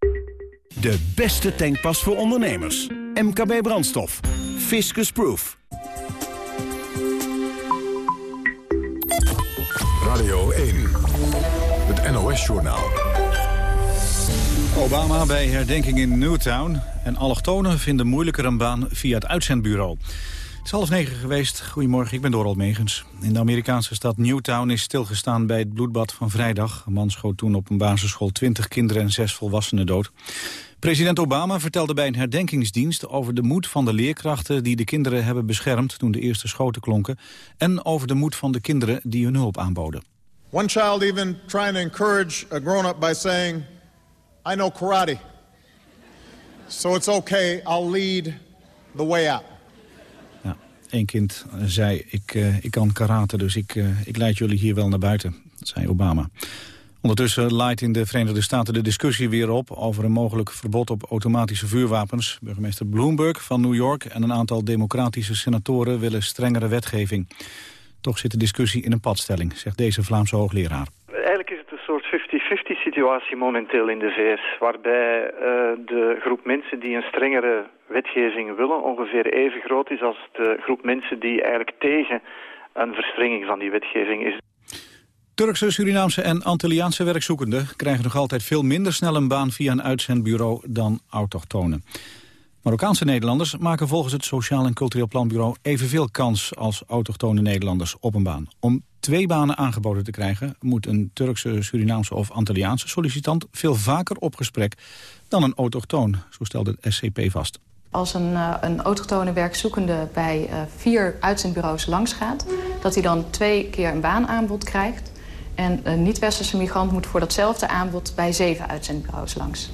De beste tankpas voor ondernemers. MKB Brandstof. Fiscus Proof. Radio 1. Het NOS-journaal. Obama bij herdenking in Newtown. En allochtonen vinden moeilijker een baan via het uitzendbureau. Is half negen geweest. Goedemorgen, ik ben Dorald Megens. In de Amerikaanse stad Newtown is stilgestaan bij het bloedbad van vrijdag. Een man schoot toen op een basisschool 20 kinderen en zes volwassenen dood. President Obama vertelde bij een herdenkingsdienst over de moed van de leerkrachten die de kinderen hebben beschermd toen de eerste schoten klonken. En over de moed van de kinderen die hun hulp aanboden. One child even trying to encourage a grown-up by saying, I know karate. So it's okay, I'll lead the way out. Eén kind zei, ik, uh, ik kan karate, dus ik, uh, ik leid jullie hier wel naar buiten, zei Obama. Ondertussen leidt in de Verenigde Staten de discussie weer op... over een mogelijk verbod op automatische vuurwapens. Burgemeester Bloomberg van New York en een aantal democratische senatoren... willen strengere wetgeving. Toch zit de discussie in een padstelling, zegt deze Vlaamse hoogleraar. Eigenlijk is het een soort 50-50 situatie momenteel in de VS... waarbij uh, de groep mensen die een strengere wetgeving willen... ongeveer even groot is als de groep mensen die eigenlijk tegen een verstrenging van die wetgeving is. Turkse, Surinaamse en Antilliaanse werkzoekenden krijgen nog altijd veel minder snel een baan via een uitzendbureau dan autochtonen. Marokkaanse Nederlanders maken volgens het Sociaal en Cultureel Planbureau evenveel kans als autochtone Nederlanders op een baan. Om twee banen aangeboden te krijgen moet een Turkse, Surinaamse of Antilliaanse sollicitant veel vaker op gesprek dan een autochtoon, zo stelde het SCP vast. Als een, uh, een autochtone werkzoekende bij uh, vier uitzendbureaus langsgaat... dat hij dan twee keer een baanaanbod krijgt... En een niet-westerse migrant moet voor datzelfde aanbod bij zeven uitzendbureaus langs.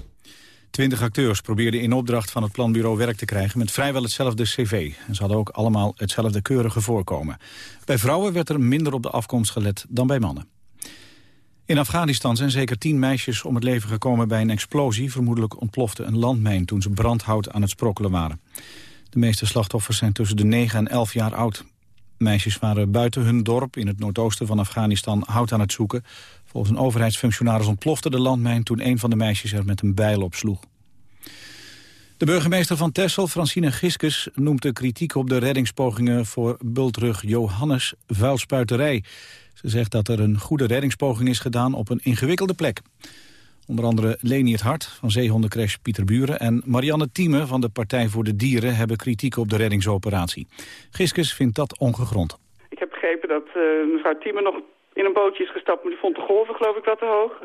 Twintig acteurs probeerden in opdracht van het planbureau werk te krijgen met vrijwel hetzelfde cv. En ze hadden ook allemaal hetzelfde keurige voorkomen. Bij vrouwen werd er minder op de afkomst gelet dan bij mannen. In Afghanistan zijn zeker tien meisjes om het leven gekomen bij een explosie. Vermoedelijk ontplofte een landmijn toen ze brandhout aan het sprokkelen waren. De meeste slachtoffers zijn tussen de 9 en 11 jaar oud. Meisjes waren buiten hun dorp in het noordoosten van Afghanistan hout aan het zoeken. Volgens een overheidsfunctionaris ontplofte de landmijn toen een van de meisjes er met een bijl op sloeg. De burgemeester van Texel, Francine Giskus, noemt de kritiek op de reddingspogingen voor bultrug Johannes vuilspuiterij. Ze zegt dat er een goede reddingspoging is gedaan op een ingewikkelde plek. Onder andere Leni het Hart van zeehondencrash Pieter Buren... en Marianne Thieme van de Partij voor de Dieren hebben kritiek op de reddingsoperatie. Giskus vindt dat ongegrond. Ik heb begrepen dat uh, mevrouw Thieme nog in een bootje is gestapt... maar die vond de golven geloof ik wat te hoog.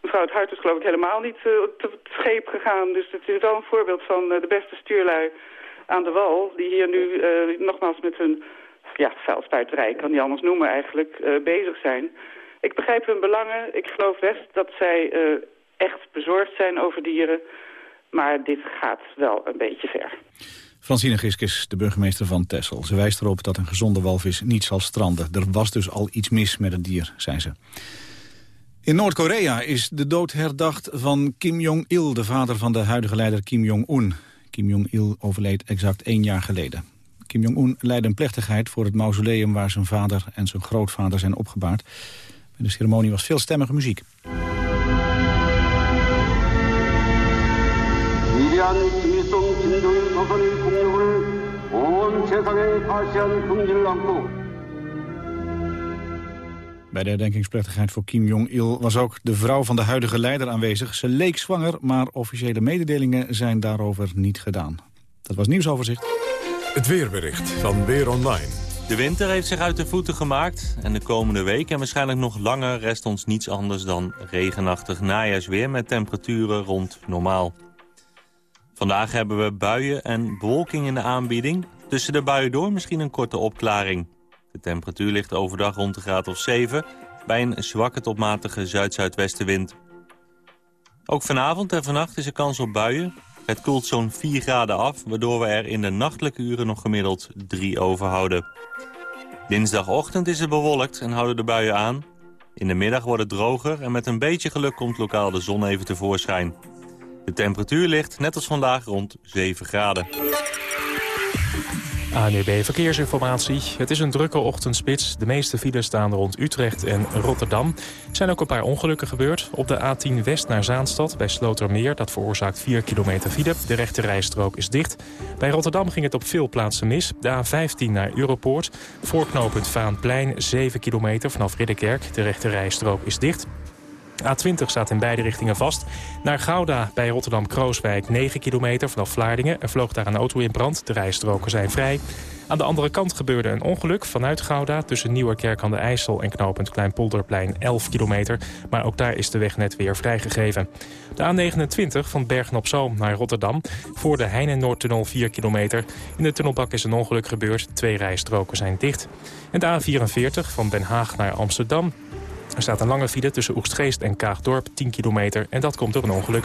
Mevrouw het Hart is geloof ik helemaal niet uh, te, te scheep gegaan. Dus het is wel een voorbeeld van uh, de beste stuurlui aan de wal... die hier nu nogmaals met hun ja, vuilspuiterij, kan die anders noemen eigenlijk, bezig zijn... Ik begrijp hun belangen. Ik geloof best dat zij echt bezorgd zijn over dieren. Maar dit gaat wel een beetje ver. Francine Giskes, de burgemeester van Texel. Ze wijst erop dat een gezonde walvis niet zal stranden. Er was dus al iets mis met het dier, zei ze. In Noord-Korea is de dood herdacht van Kim Jong-il, de vader van de huidige leider Kim Jong-un. Kim Jong-il overleed exact één jaar geleden. Kim Jong-un leidde een plechtigheid voor het mausoleum waar zijn vader en zijn grootvader zijn opgebaard. De ceremonie was veel stemmige muziek. Bij de herdenkingsplechtigheid voor Kim Jong-il was ook de vrouw van de huidige leider aanwezig. Ze leek zwanger, maar officiële mededelingen zijn daarover niet gedaan. Dat was nieuwsoverzicht. Het weerbericht van Weer Online. De winter heeft zich uit de voeten gemaakt en de komende week en waarschijnlijk nog langer rest ons niets anders dan regenachtig najaarsweer met temperaturen rond normaal. Vandaag hebben we buien en bewolking in de aanbieding. Tussen de buien door misschien een korte opklaring. De temperatuur ligt overdag rond de graad of 7... bij een zwakke tot matige zuid-zuidwestenwind. Ook vanavond en vannacht is er kans op buien. Het koelt zo'n 4 graden af... waardoor we er in de nachtelijke uren nog gemiddeld 3 overhouden. Dinsdagochtend is het bewolkt en houden de buien aan. In de middag wordt het droger en met een beetje geluk komt lokaal de zon even tevoorschijn. De temperatuur ligt, net als vandaag, rond 7 graden. ANUB Verkeersinformatie. Het is een drukke ochtendspits. De meeste files staan rond Utrecht en Rotterdam. Er zijn ook een paar ongelukken gebeurd. Op de A10 West naar Zaanstad bij Slotermeer. Dat veroorzaakt 4 kilometer file. De rechte rijstrook is dicht. Bij Rotterdam ging het op veel plaatsen mis. De A15 naar Europoort. Voorknopend Vaanplein 7 kilometer vanaf Ridderkerk. De rechte rijstrook is dicht. A20 staat in beide richtingen vast. Naar Gouda bij Rotterdam-Krooswijk 9 kilometer vanaf Vlaardingen. Er vloog daar een auto in brand. De rijstroken zijn vrij. Aan de andere kant gebeurde een ongeluk vanuit Gouda... tussen Nieuwerkerk aan de IJssel en knooppunt Kleinpolderplein 11 kilometer. Maar ook daar is de weg net weer vrijgegeven. De A29 van Bergen op Zoom naar Rotterdam... voor de Heine-Noordtunnel 4 kilometer. In de tunnelbak is een ongeluk gebeurd. Twee rijstroken zijn dicht. En de A44 van Den Haag naar Amsterdam er staat een lange file tussen Oegstgeest en Kaagdorp, 10 kilometer. En dat komt door een ongeluk.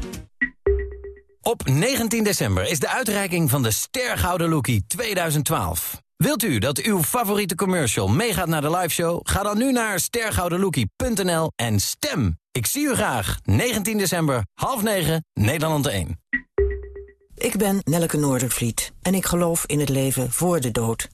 Op 19 december is de uitreiking van de Stergouden Lookie 2012. Wilt u dat uw favoriete commercial meegaat naar de liveshow? Ga dan nu naar stergoudenlookie.nl en stem. Ik zie u graag. 19 december, half 9, Nederland 1. Ik ben Nelleke Noordervliet en ik geloof in het leven voor de dood.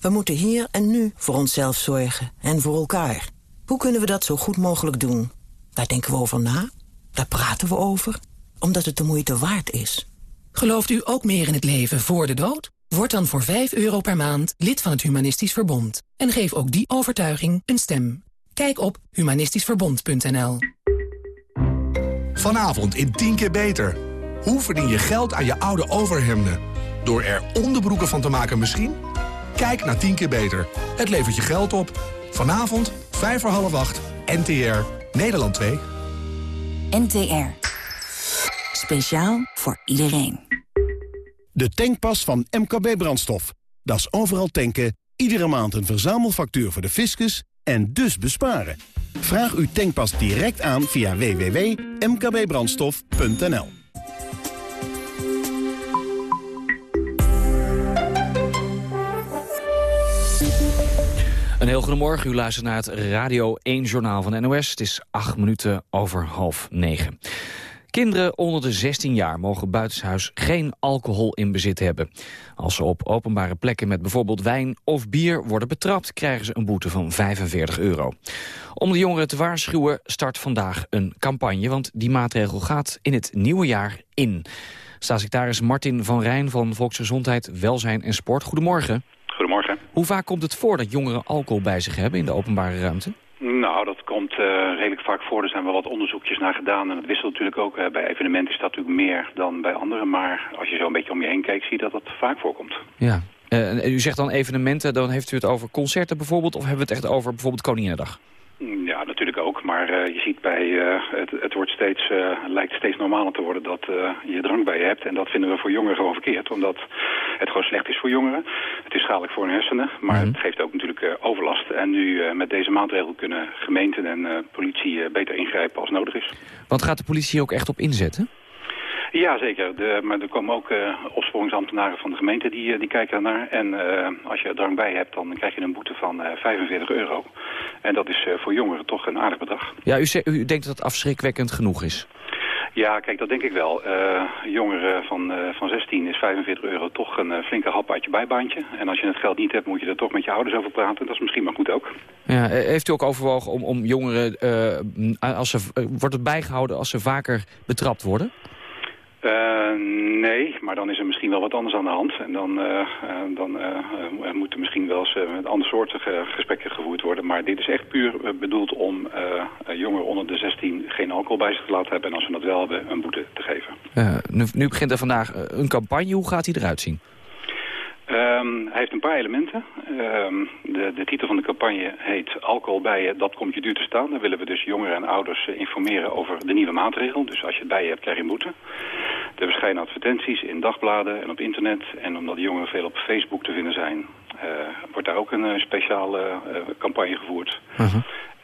We moeten hier en nu voor onszelf zorgen en voor elkaar. Hoe kunnen we dat zo goed mogelijk doen? Daar denken we over na, daar praten we over, omdat het de moeite waard is. Gelooft u ook meer in het leven voor de dood? Word dan voor 5 euro per maand lid van het Humanistisch Verbond. En geef ook die overtuiging een stem. Kijk op humanistischverbond.nl Vanavond in 10 keer beter. Hoe verdien je geld aan je oude overhemden? Door er onderbroeken van te maken misschien? Kijk naar 10 keer beter. Het levert je geld op. Vanavond, 5 voor half 8, NTR, Nederland 2. NTR. Speciaal voor iedereen. De tankpas van MKB Brandstof. Dat is overal tanken, iedere maand een verzamelfactuur voor de fiscus en dus besparen. Vraag uw tankpas direct aan via www.mkbbrandstof.nl Een heel goedemorgen. U luistert naar het Radio 1 Journaal van NOS. Het is acht minuten over half negen. Kinderen onder de 16 jaar mogen buitenshuis geen alcohol in bezit hebben. Als ze op openbare plekken met bijvoorbeeld wijn of bier worden betrapt... krijgen ze een boete van 45 euro. Om de jongeren te waarschuwen start vandaag een campagne... want die maatregel gaat in het nieuwe jaar in. Staatssecretaris Martin van Rijn van Volksgezondheid, Welzijn en Sport. Goedemorgen. Goedemorgen. Hoe vaak komt het voor dat jongeren alcohol bij zich hebben in de openbare ruimte? Nou, dat komt uh, redelijk vaak voor. Er zijn wel wat onderzoekjes naar gedaan. En het wisselt natuurlijk ook. Uh, bij evenementen is dat natuurlijk meer dan bij anderen. Maar als je zo een beetje om je heen kijkt, zie je dat dat vaak voorkomt. Ja. Uh, u zegt dan evenementen, dan heeft u het over concerten bijvoorbeeld... of hebben we het echt over bijvoorbeeld Koninginnedag? Ja, natuurlijk ook, maar eh, je ziet bij, uh, het, het wordt steeds, uh, lijkt steeds normaler te worden dat je drank bij je hebt. En dat vinden we voor jongeren gewoon verkeerd, omdat het gewoon slecht is voor jongeren. Het is schadelijk voor hun hersenen, maar mhm. het geeft ook natuurlijk overlast. En nu met deze maatregel kunnen gemeenten en politie beter ingrijpen als nodig is. Want gaat de politie ook echt op inzetten? Ja, zeker. De, maar er komen ook uh, opsporingsambtenaren van de gemeente die, die kijken ernaar. En uh, als je er drank bij hebt, dan krijg je een boete van uh, 45 euro. En dat is voor jongeren toch een aardig bedrag. Ja, u, u denkt dat het afschrikwekkend genoeg is? Ja, kijk, dat denk ik wel. Uh, jongeren van, uh, van 16 is 45 euro toch een flinke hap uit je bijbaantje. En als je het geld niet hebt, moet je er toch met je ouders over praten. Dat is misschien maar goed ook. Ja, heeft u ook overwogen om, om jongeren, als ze, wordt het bijgehouden als ze vaker betrapt worden? Uh, nee, maar dan is er misschien wel wat anders aan de hand. En dan, uh, dan moeten misschien wel eens met andere soorten gesprekken gevoerd worden. Maar dit is echt puur bedoeld om jongeren onder de 16 geen alcohol bij zich te laten hebben. En als ze dat wel hebben, een boete te geven. Nu, nu, begint er vandaag een campagne. Hoe gaat die eruit zien? Um, hij heeft een paar elementen. Um, de, de, titel van de campagne heet Alcohol bij dat komt je duur te staan. Daar willen we dus jongeren en ouders informeren over de nieuwe maatregel. Dus als je het bij je hebt, krijg je boete. Er verschijnen advertenties in dagbladen en op internet. En omdat jongeren veel op Facebook te vinden zijn... Uh, wordt daar ook een uh, speciale campagne gevoerd. -huh.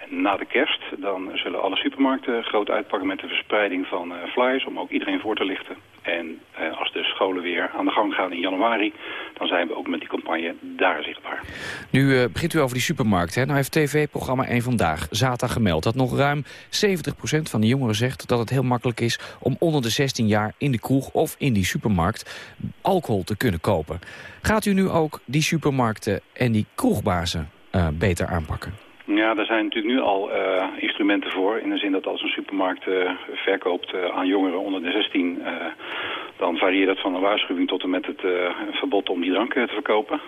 Na de kerst dan zullen alle supermarkten groot uitpakken met de verspreiding van flyers... om ook iedereen voor te lichten. En uh, als de scholen weer aan de gang gaan in januari... dan zijn we ook met die campagne daar zichtbaar. Nu uh, begint u over die supermarkt. Hè? Nou heeft tv-programma 1 Vandaag zaterdag gemeld... dat nog ruim 70% van de jongeren zegt dat het heel makkelijk is... om onder de 16 jaar in de kroeg of in die supermarkt alcohol te kunnen kopen. Gaat u nu ook die supermarkten en die kroegbazen beter aanpakken? Ja, daar zijn natuurlijk nu al uh, instrumenten voor. In de zin dat als een supermarkt uh, verkoopt uh, aan jongeren onder de 16... dan varieert dat van een waarschuwing tot en met het verbod om die drank te verkopen.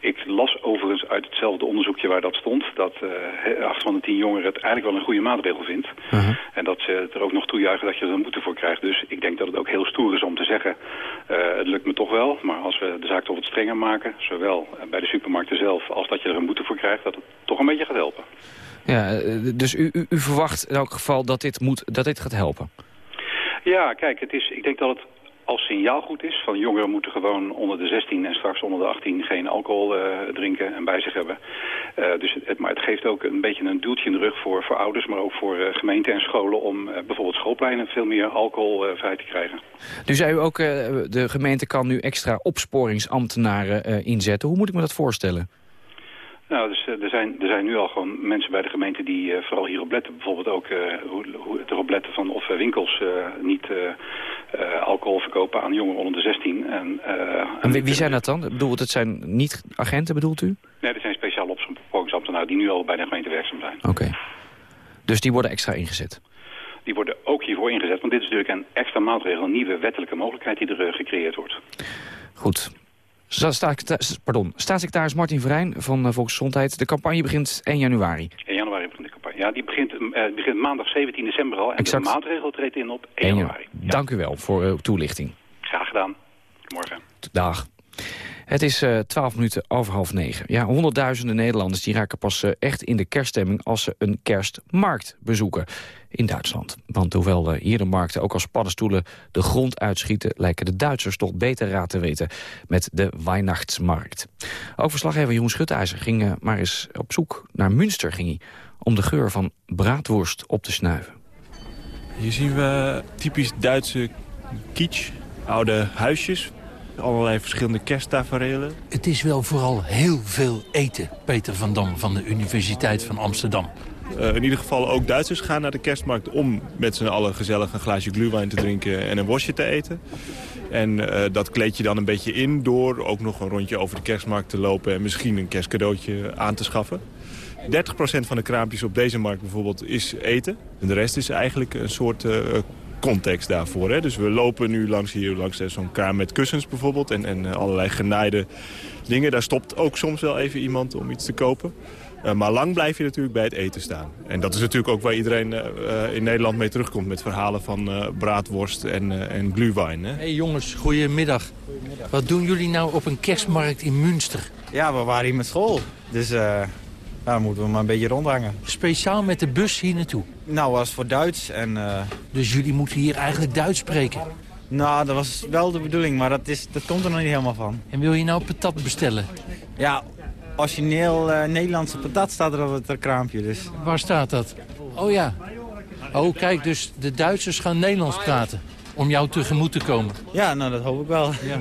Ik las overigens uit hetzelfde onderzoekje waar dat stond... dat acht van de tien jongeren het eigenlijk wel een goede maatregel vindt. -huh. En dat ze er ook nog toejuichen dat je er een boete voor krijgt. Dus ik denk dat het ook heel stoer is om te zeggen... het lukt me toch wel, maar als we de zaak toch wat strenger maken... zowel bij de supermarkten zelf als dat je er een boete voor krijgt... dat het toch een beetje gaat helpen. Ja, dus u, u, u, verwacht in elk geval dat dit, moet, dat dit gaat helpen? Ja, kijk, het is, ik denk dat het als signaal goed is. Van jongeren moeten gewoon onder de 16 en straks onder de 18 geen alcohol uh, drinken en bij zich hebben. Uh, dus het, maar het geeft ook een beetje een duwtje in de rug voor, voor ouders, maar ook voor uh, gemeenten en scholen om bijvoorbeeld schoolpleinen veel meer alcohol vrij te krijgen. Nu zei u ook, de gemeente kan nu extra opsporingsambtenaren inzetten. Hoe moet ik me dat voorstellen? Nou, dus, er, zijn, er zijn nu al gewoon mensen bij de gemeente die uh, vooral hierop letten. Bijvoorbeeld ook uh, hoe, hoe het erop letten van of winkels uh, niet alcohol verkopen aan jongeren onder de 16. En, en wie, wie zijn dat dan? Bedoelt het zijn niet agenten, bedoelt u? Nee, er zijn speciale opsporingsambtenaren die nu al bij de gemeente werkzaam zijn. Oké. Dus die worden extra ingezet? Die worden ook hiervoor ingezet, want dit is natuurlijk een extra maatregel, een nieuwe wettelijke mogelijkheid die er gecreëerd wordt. Goed. Pardon, staatssecretaris Martin Verijn van Volksgezondheid. De campagne begint 1 januari. 1 januari begint de campagne. Ja, die begint, uh, begint maandag 17 december al. En exact. de maatregel treedt in op 1 januari. Ja. Dank u wel voor uw toelichting. Graag gedaan. Goedemorgen. Dag. Het is uh, 12 minuten over half negen. Ja, honderdduizenden Nederlanders die raken pas uh, echt in de kerststemming... als ze een kerstmarkt bezoeken in Duitsland. Want hoewel uh, hier de markten ook als paddenstoelen de grond uitschieten... lijken de Duitsers toch beter raad te weten met de Weihnachtsmarkt. Ook verslaggever Jeroen Schutijzer ging maar eens op zoek naar Münster... Ging hij, om de geur van braadworst op te snuiven. Hier zien we typisch Duitse kitsch, oude huisjes allerlei verschillende kersttaferelen. Het is wel vooral heel veel eten, Peter van Dam van de Universiteit van Amsterdam. Uh, in ieder geval ook Duitsers gaan naar de kerstmarkt om met z'n allen gezellig een glaasje glühwein te drinken en een worstje te eten. En uh, dat kleed je dan een beetje in door ook nog een rondje over de kerstmarkt te lopen en misschien een kerstcadeautje aan te schaffen. 30% van de kraampjes op deze markt bijvoorbeeld is eten. En de rest is eigenlijk een soort uh, context daarvoor. Hè? Dus we lopen nu langs hier langs zo'n kamer met kussens bijvoorbeeld en, en allerlei genaaide dingen. Daar stopt ook soms wel even iemand om iets te kopen. Uh, maar lang blijf je natuurlijk bij het eten staan. En dat is natuurlijk ook waar iedereen uh, in Nederland mee terugkomt... met verhalen van uh, braadworst en, en glühwein. Hé hey jongens, goedemiddag. Wat doen jullie nou op een kerstmarkt in Münster? Ja, we waren hier met school. Dus Dan moeten we maar een beetje rondhangen. Speciaal met de bus hier naartoe? Nou, was voor Duits en... Uh... Dus jullie moeten hier eigenlijk Duits spreken? Nou, dat was wel de bedoeling, maar dat, is, dat komt er nog niet helemaal van. En wil je nou patat bestellen? Ja, origineel uh, Nederlandse patat staat er op het kraampje. Dus. Waar staat dat? Oh ja. Oh, kijk, dus de Duitsers gaan Nederlands praten om jou tegemoet te komen. Ja, nou dat hoop ik wel. Ja.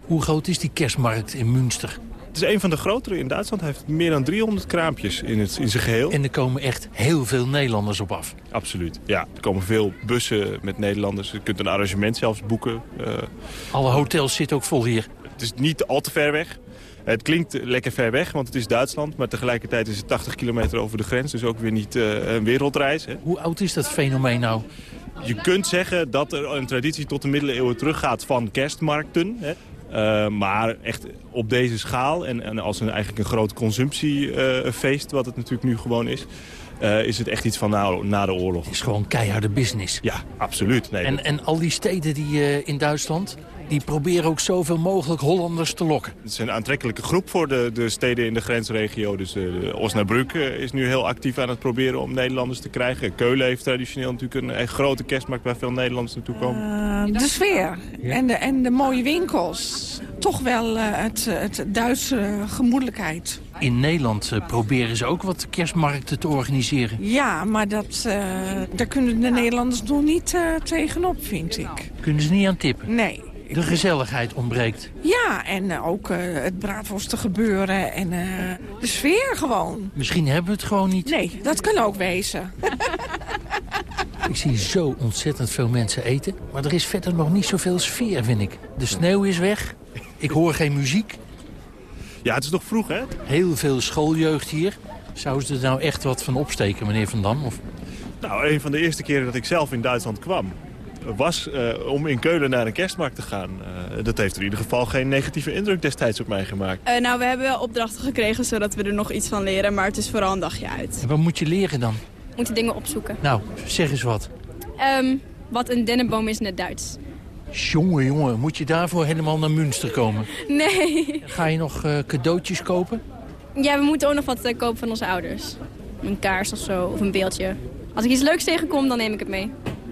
Hoe groot is die kerstmarkt in Münster? Het is een van de grotere in Duitsland. Hij heeft meer dan 300 kraampjes in, het, in zijn geheel. En er komen echt heel veel Nederlanders op af. Absoluut, ja. Er komen veel bussen met Nederlanders. Je kunt een arrangement zelfs boeken. Uh, Alle hotels zitten ook vol hier. Het is niet al te ver weg. Het klinkt lekker ver weg, want het is Duitsland. Maar tegelijkertijd is het 80 kilometer over de grens. Dus ook weer niet uh, een wereldreis. Hè. Hoe oud is dat fenomeen nou? Je kunt zeggen dat er een traditie tot de middeleeuwen teruggaat van kerstmarkten. Hè. Uh, maar echt op deze schaal en, en als een, eigenlijk een groot consumptiefeest, wat het natuurlijk nu gewoon is... Uh, is het echt iets van na, na, de oorlog. Het is gewoon keiharde business. Ja, absoluut. Nee, en, en al die steden die, in Duitsland, die proberen ook zoveel mogelijk Hollanders te lokken. Het is een aantrekkelijke groep voor de, de steden in de grensregio. Dus uh, Osnabrück is nu heel actief aan het proberen om Nederlanders te krijgen. Keulen heeft traditioneel natuurlijk een, een grote kerstmarkt waar veel Nederlanders naartoe komen. Uh, de sfeer ja. en, de, en de mooie winkels. Toch wel uh, het, het Duitse gemoedelijkheid. In Nederland proberen ze ook wat kerstmarkten te organiseren. Ja, maar dat, daar kunnen de Nederlanders nog niet tegenop, vind ik. Kunnen ze niet aan tippen? Nee. De gezelligheid ontbreekt. Ja, en uh, ook het braadworsten gebeuren en de sfeer gewoon. Misschien hebben we het gewoon niet. Nee, dat kan ook wezen. ik zie zo ontzettend veel mensen eten. Maar er is verder nog niet zoveel sfeer, vind ik. De sneeuw is weg. Ik hoor geen muziek. Ja, het is nog vroeg, hè? Heel veel schooljeugd hier. Zou ze er nou echt wat van opsteken, meneer Van Dam? Of... Nou, een van de eerste keren dat ik zelf in Duitsland kwam was uh, om in Keulen naar een kerstmarkt te gaan. Uh, dat heeft in ieder geval geen negatieve indruk destijds op mij gemaakt. Uh, nou, we hebben wel opdrachten gekregen zodat we er nog iets van leren, maar het is vooral een dagje uit. En wat moet je leren dan? We moeten dingen opzoeken. Nou, zeg eens wat. Um, wat een dennenboom is in het Duits. Jongen, jongen, moet je daarvoor helemaal naar Münster komen? Nee. Ga je nog cadeautjes kopen? Ja, we moeten ook nog wat kopen van onze ouders. Een kaars of zo, of een beeldje. Als ik iets leuks tegenkom, dan neem ik het mee.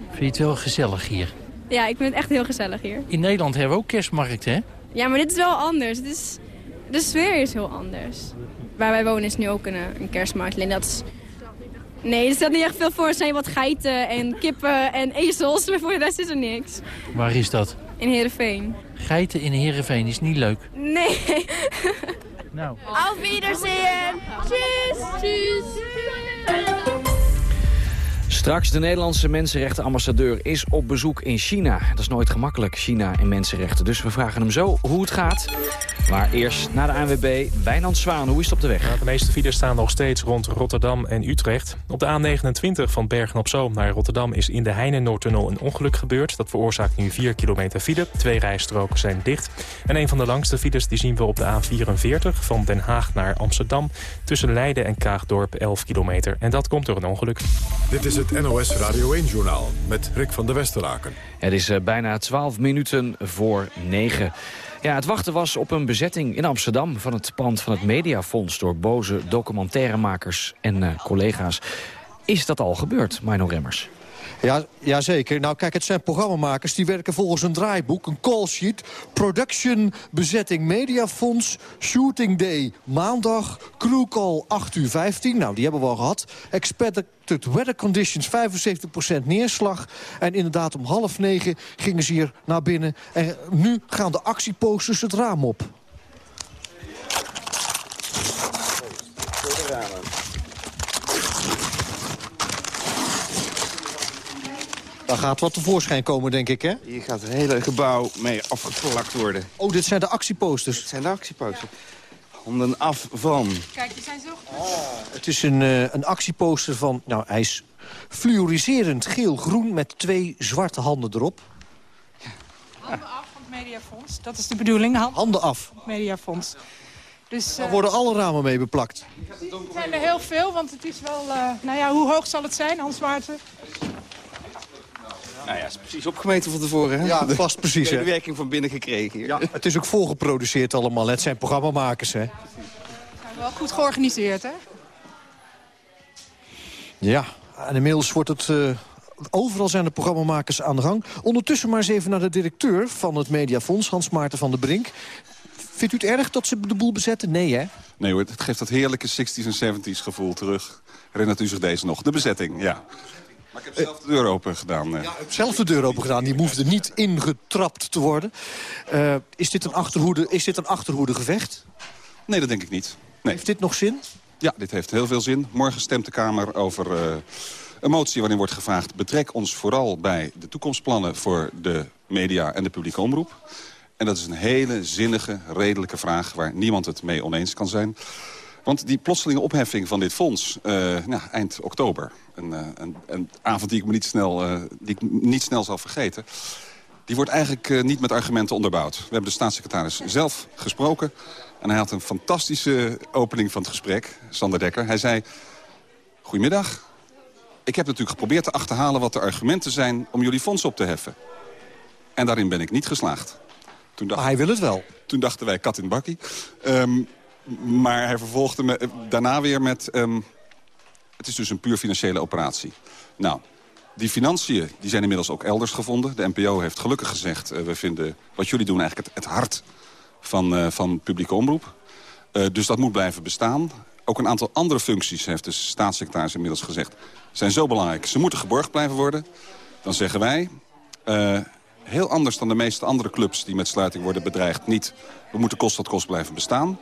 Vind je het wel gezellig hier? Ja, ik vind het echt heel gezellig hier. In Nederland hebben we ook kerstmarkt, hè? Ja, maar dit is wel anders. Het is, de sfeer is heel anders. Waar wij wonen is nu ook een, een kerstmarkt. Alleen dat is... Nee, er stelt niet echt veel voor. Er zijn wat geiten en kippen en ezels, maar voor de rest is er niks. Waar is dat? In Heerenveen. Geiten in Heerenveen is niet leuk. Nee. nou. Auf Wiedersehen. Tschüss. Tschüss. Straks de Nederlandse mensenrechtenambassadeur is op bezoek in China. Dat is nooit gemakkelijk, China en mensenrechten. Dus we vragen hem zo hoe het gaat. Maar eerst naar de ANWB, Wijnand Zwaan. Hoe is het op de weg? Nou, de meeste files staan nog steeds rond Rotterdam en Utrecht. Op de A29 van Bergen-op-Zoom naar Rotterdam is in de Heine-Noordtunnel een ongeluk gebeurd. Dat veroorzaakt nu 4 kilometer file. Twee rijstroken zijn dicht. En een van de langste files die zien we op de A44 van Den Haag naar Amsterdam. Tussen Leiden en Kaagdorp 11 kilometer. En dat komt door een ongeluk. Dit is het NOS Radio 1-journaal met Rick van der Westeraken. Het is uh, bijna 12 minuten voor 9. Ja, het wachten was op een bezetting in Amsterdam... van het pand van het Mediafonds door boze documentairemakers en uh, collega's. Is dat al gebeurd, Mino Remmers? Ja, ja, zeker. Nou, kijk, het zijn programmamakers die werken volgens een draaiboek, een call sheet. Production, bezetting mediafonds, shooting day maandag, crew call 8 uur 15. Nou, die hebben we al gehad. Expected weather conditions, 75% neerslag. En inderdaad, om half negen gingen ze hier naar binnen. En nu gaan de actieposters het raam op. Daar gaat wat tevoorschijn komen, denk ik, hè? Hier gaat het hele gebouw mee afgeplakt worden. Oh, dit zijn de actieposters? Dit zijn de actieposters. Handen af van... Kijk, die zijn zo goed. Oh, het is een, uh, een actieposter van... Nou, hij is fluoriserend geel-groen met twee zwarte handen erop. Handen af van het Mediafonds. Dat is de bedoeling. Handen, handen af. Mediafonds. Dus, uh, Daar worden alle ramen mee beplakt. Het zijn er heel veel, want het is wel... Uh, nou ja, hoe hoog zal het zijn, Hans Maarten? Nou ja, het is precies opgemeten van tevoren. Hè? Ja, past precies. De werking van binnen gekregen hier. Ja, het is ook voorgeproduceerd allemaal. Het zijn programmamakers, hè? Wel goed georganiseerd, hè? Ja, en inmiddels wordt het... Uh, overal zijn de programmamakers aan de gang. Ondertussen maar eens even naar de directeur van het Mediafonds, Hans Maarten van der Brink. Vindt u het erg dat ze de boel bezetten? Nee, hè? Nee hoor, het geeft dat heerlijke 60s en 70s gevoel terug. Herinnert u zich deze nog? De bezetting, ja. Maar ik heb zelf de deur open gedaan. Ja, ik heb zelf de deur open gedaan. Die hoefde niet ingetrapt te worden. Uh, is, dit een achterhoede, is dit een achterhoede gevecht? Nee, dat denk ik niet. Nee. Heeft dit nog zin? Ja, dit heeft heel veel zin. Morgen stemt de Kamer over uh, een motie waarin wordt gevraagd... betrek ons vooral bij de toekomstplannen voor de media en de publieke omroep. En dat is een hele zinnige, redelijke vraag... waar niemand het mee oneens kan zijn. Want die plotselinge opheffing van dit fonds, uh, nou, eind oktober... Een, uh, een, een, avond die ik, me niet snel, uh, die ik niet snel zal vergeten... die wordt eigenlijk niet met argumenten onderbouwd. We hebben de staatssecretaris zelf gesproken... en hij had een fantastische opening van het gesprek, Sander Dekker. Hij zei, goedemiddag, ik heb natuurlijk geprobeerd te achterhalen... wat de argumenten zijn om jullie fonds op te heffen. En daarin ben ik niet geslaagd. Toen dacht, maar hij wil het wel. Toen dachten wij kat in bakkie. Um, maar hij vervolgde me, daarna weer met... Um, het is dus een puur financiële operatie. Nou, die financiën die zijn inmiddels ook elders gevonden. De NPO heeft gelukkig gezegd... Uh, we vinden wat jullie doen eigenlijk het, het hart van, uh, van publieke omroep. Dus dat moet blijven bestaan. Ook een aantal andere functies, heeft de staatssecretaris inmiddels gezegd... zijn zo belangrijk. Ze moeten geborgd blijven worden. Dan zeggen wij heel anders dan de meeste andere clubs die met sluiting worden bedreigd. Niet, we moeten kost wat kost blijven bestaan.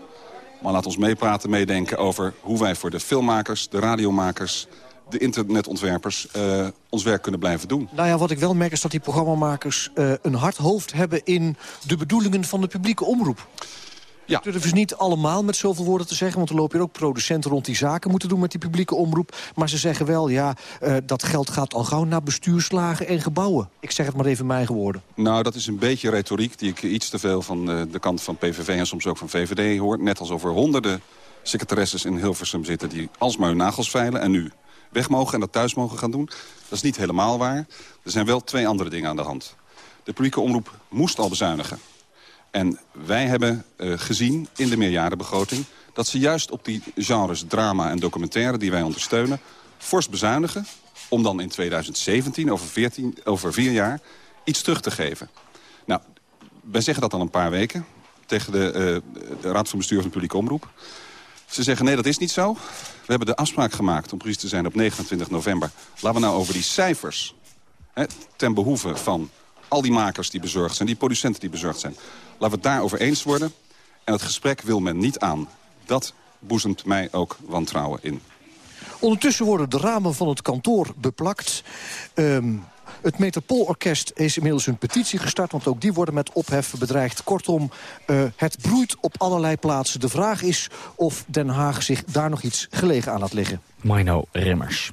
Maar laat ons meepraten, meedenken over hoe wij voor de filmmakers, de radiomakers de internetontwerpers uh, ons werk kunnen blijven doen. Nou ja, wat ik wel merk is dat die programmamakers uh, een hard hoofd hebben... in de bedoelingen van de publieke omroep. Ja. Dat durven ze niet allemaal met zoveel woorden te zeggen... want er lopen hier ook producenten rond die zaken moeten doen met die publieke omroep. Maar ze zeggen wel, ja, uh, dat geld gaat al gauw naar bestuurslagen en gebouwen. Ik zeg het maar even mijn woorden. Nou, dat is een beetje retoriek die ik iets te veel van uh, de kant van PVV... en soms ook van VVD hoor. Net alsof er honderden secretaresses in Hilversum zitten... die alsmaar hun nagels veilen en nu weg mogen en dat thuis mogen gaan doen. Dat is niet helemaal waar. Er zijn wel twee andere dingen aan de hand. De publieke omroep moest al bezuinigen. En wij hebben uh, gezien in de meerjarenbegroting... dat ze juist op die genres drama en documentaire die wij ondersteunen... fors bezuinigen om dan in 2017, over, 14, over vier jaar, iets terug te geven. Nou, wij zeggen dat al een paar weken tegen de, uh, de Raad van Bestuur van de Publieke Omroep. Ze zeggen, nee, dat is niet zo. We hebben de afspraak gemaakt, om precies te zijn, op 29 november. Laten we nou over die cijfers, hè, ten behoeve van al die makers die bezorgd zijn... die producenten die bezorgd zijn. Laten we het daarover eens worden. En het gesprek wil men niet aan. Dat boezemt mij ook wantrouwen in. Ondertussen worden de ramen van het kantoor beplakt. Um, het Metropoolorkest is inmiddels een petitie gestart... want ook die worden met ophef bedreigd. Kortom, uh, het broeit op allerlei plaatsen. De vraag is of Den Haag zich daar nog iets gelegen aan laat liggen. Mino Remmers.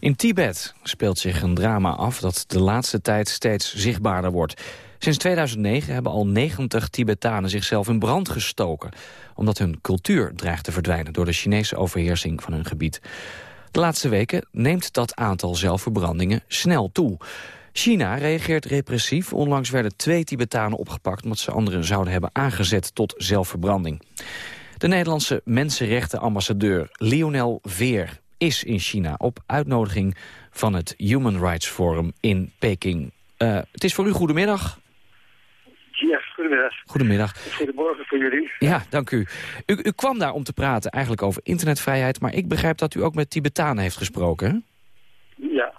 In Tibet speelt zich een drama af dat de laatste tijd steeds zichtbaarder wordt. Sinds 2009 hebben al 90 Tibetanen zichzelf in brand gestoken... omdat hun cultuur dreigt te verdwijnen door de Chinese overheersing van hun gebied. De laatste weken neemt dat aantal zelfverbrandingen snel toe. China reageert repressief. Onlangs werden twee Tibetanen opgepakt... omdat ze anderen zouden hebben aangezet tot zelfverbranding. De Nederlandse mensenrechtenambassadeur Lionel Veer is in China... op uitnodiging van het Human Rights Forum in Peking. Uh, het is voor u goedemiddag. Ja, goedemiddag. Goedemiddag. Goedemorgen voor jullie. Ja, dank u. u. U kwam daar om te praten eigenlijk over internetvrijheid... maar ik begrijp dat u ook met Tibetanen heeft gesproken, hè? Ja.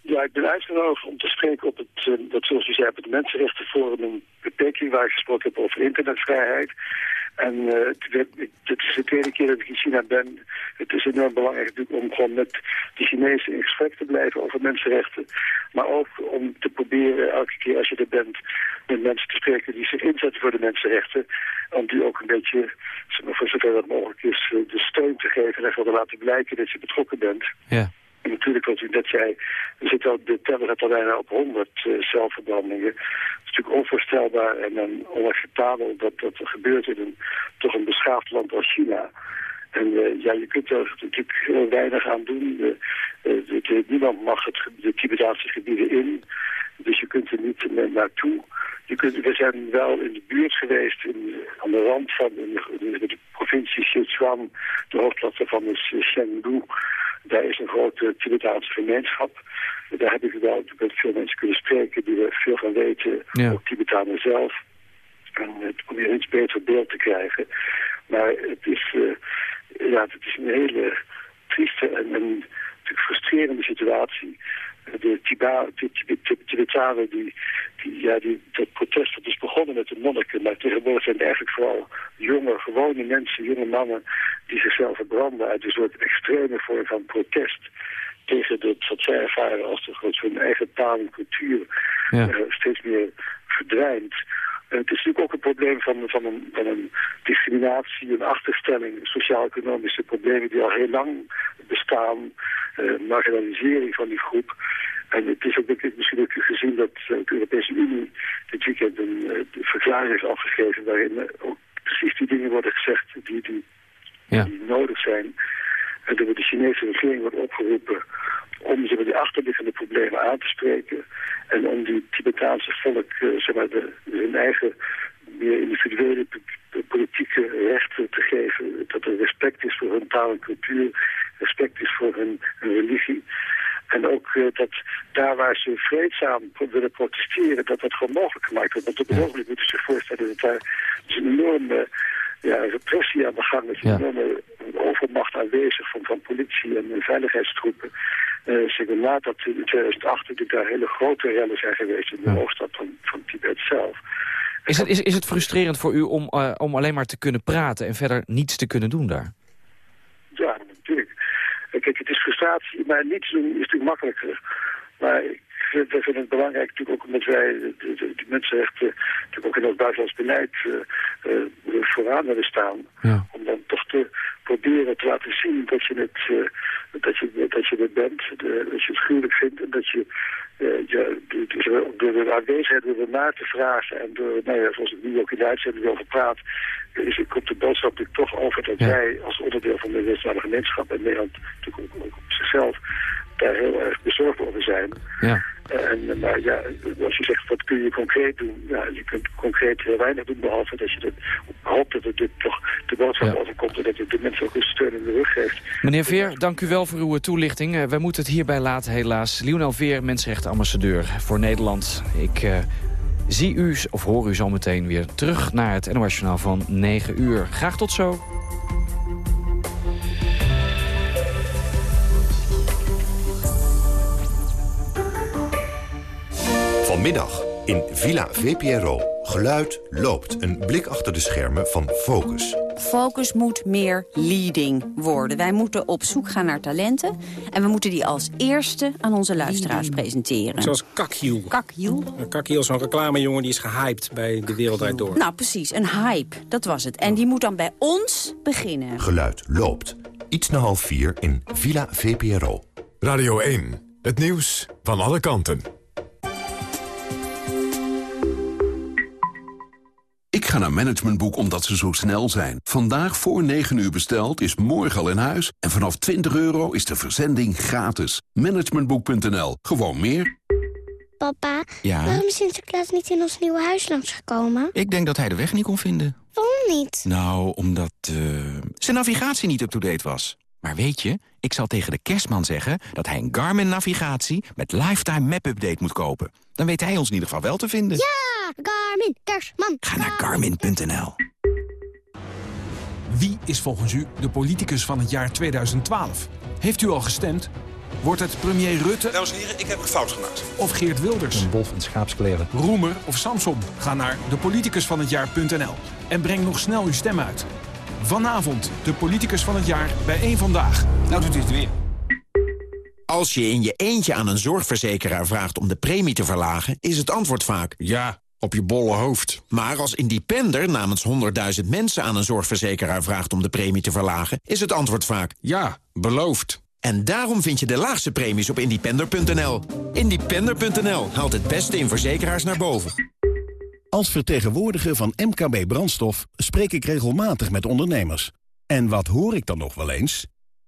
Ja, ik ben uitgenodigd om te spreken op het, uh, dat zoals u zei, op het Mensenrechtenforum in Peking... waar ik gesproken heb over internetvrijheid. En uh, het is de tweede keer dat ik in China ben. Het is enorm belangrijk om gewoon met de Chinezen in gesprek te blijven over mensenrechten. Maar ook om te proberen elke keer als je er bent met mensen te spreken die zich inzetten voor de mensenrechten. Om die ook een beetje, voor zover dat mogelijk is, eh, de steun te geven en te laten blijken dat je betrokken bent. Ja. Natuurlijk, wat u net zei, zit al, de teller het al bijna op 100 uh. Het is natuurlijk onvoorstelbaar en onacceptabel dat dat gebeurt in een toch een beschaafd land als China. En uh, ja, je kunt er natuurlijk heel weinig aan doen. De, de, niemand mag het, de Tibetaanse gebieden in. Dus je kunt er niet uh, naartoe. We zijn wel in de buurt geweest, in, aan de rand van de, de, de provincie Sichuan. De hoofdstad daarvan is Chengdu. Daar is een grote Tibetaanse gemeenschap. Daar heb ik wel met veel mensen kunnen spreken die er veel van weten. Ook Tibetanen zelf. En om hier iets beter beeld te krijgen. Maar het is, ja, het is een hele trieste en, en frustrerende situatie de Tibetanen, die, die, ja, die, dat protest dat is begonnen met de monniken, maar tegenwoordig zijn het eigenlijk vooral jonge, gewone mensen, jonge mannen, die zichzelf verbranden uit een soort extreme vorm van protest tegen dat wat zij ervaren als de, hun eigen taal en cultuur ja. uh, steeds meer verdwijnt. Het is natuurlijk ook een probleem van, van, een, van een discriminatie, een achterstelling, sociaal-economische problemen die al heel lang bestaan. Uh, marginalisering van die groep. En het is ook misschien ook gezien dat de Europese Unie dit weekend een uh, verklaring heeft afgegeven waarin ook precies die dingen worden gezegd die, die, ja. die nodig zijn. En door de Chinese regering wordt opgeroepen om zeg maar, die achterliggende problemen aan te spreken. En om die Tibetaanse volk uh, zeg maar, de, hun eigen meer individuele politieke rechten te geven. Dat er respect is voor hun taal en cultuur, respect is voor hun, hun religie. En ook uh, dat daar waar ze vreedzaam willen protesteren, dat dat gewoon mogelijk gemaakt wordt. Want op het ogenblik moeten ze zich voorstellen dat daar dus een enorme ja, repressie aan de gang is. Een enorme overmacht aanwezig van, van politie en veiligheidstroepen. Uh, zeg na dat in 2008 natuurlijk daar hele grote rellen zijn geweest in de hoofdstad van, van Tibet zelf. Is het, is, is het frustrerend voor u om, uh, om alleen maar te kunnen praten en verder niets te kunnen doen daar? Ja, natuurlijk. Kijk, het is frustratie, maar niets doen is natuurlijk makkelijker. Maar ik vind, vind het belangrijk natuurlijk ook omdat wij de, de, de mensenrechten natuurlijk ook in het buitenlands beleid uh, uh, vooraan willen staan. Ja. Om dan toch te proberen te laten zien dat je het, uh, dat je, dat je bent, de, dat je het gruwelijk vindt en dat je uh, ja, dus door de aanwezigheid door na te vragen en door, nou ja, zoals ik nu ook in de uitzending over praat, is, komt de boodschap natuurlijk toch over dat wij als onderdeel van de internationale gemeenschap en Nederland natuurlijk ook, ook op zichzelf daar heel erg bezorgd over zijn. Ja. En, maar ja, als je zegt, wat kun je concreet doen? Ja, je kunt concreet heel weinig doen, behalve dat je hoopt dat het dit toch de boodschap ja. overkomt... en dat het de mensen ook een steun in de rug geeft. Meneer Veer, dank u wel voor uw toelichting. Uh, wij moeten het hierbij laten, helaas. Lionel Veer, mensenrechtenambassadeur voor Nederland. Ik... Uh, zie u of hoor u zo meteen weer terug naar het NOS van 9 uur. Graag tot zo. Vanmiddag in Villa VPRO. Geluid loopt. Een blik achter de schermen van Focus. Focus moet meer leading worden. Wij moeten op zoek gaan naar talenten. En we moeten die als eerste aan onze luisteraars presenteren. Zoals Kakhiel. Kakhiel? Kakhiel is zo'n reclamejongen die is gehyped bij De Wereld Door. Nou, precies. Een hype. Dat was het. En die moet dan bij ons beginnen. Geluid loopt. Iets na half vier in Villa VPRO. Radio 1. Het nieuws van alle kanten. Ik ga naar Managementboek omdat ze zo snel zijn. Vandaag voor 9 uur besteld is morgen al in huis. En vanaf 20 euro is de verzending gratis. Managementboek.nl. Gewoon meer. Papa, ja? waarom is Sinterklaas niet in ons nieuwe huis langsgekomen? Ik denk dat hij de weg niet kon vinden. Waarom niet? Nou, omdat uh, zijn navigatie niet up-to-date was. Maar weet je, ik zal tegen de kerstman zeggen dat hij een Garmin-navigatie met Lifetime Map-update moet kopen. Dan weet hij ons in ieder geval wel te vinden. Ja, Garmin, kerstman. Ga naar garmin.nl. Wie is volgens u de politicus van het jaar 2012? Heeft u al gestemd? Wordt het premier Rutte? Dames en heren, ik heb een fout gemaakt. Of Geert Wilders? Een wolf in schaapskleren. Roemer of Samson? Ga naar depoliticusvanhetjaar.nl en breng nog snel uw stem uit. Vanavond de politicus van het jaar bij één Vandaag. Nou doet u het weer. Als je in je eentje aan een zorgverzekeraar vraagt om de premie te verlagen... is het antwoord vaak... Ja, op je bolle hoofd. Maar als independer namens 100.000 mensen aan een zorgverzekeraar vraagt om de premie te verlagen... is het antwoord vaak... Ja, beloofd. En daarom vind je de laagste premies op independer.nl. Independer.nl haalt het beste in verzekeraars naar boven. Als vertegenwoordiger van MKB Brandstof spreek ik regelmatig met ondernemers. En wat hoor ik dan nog wel eens?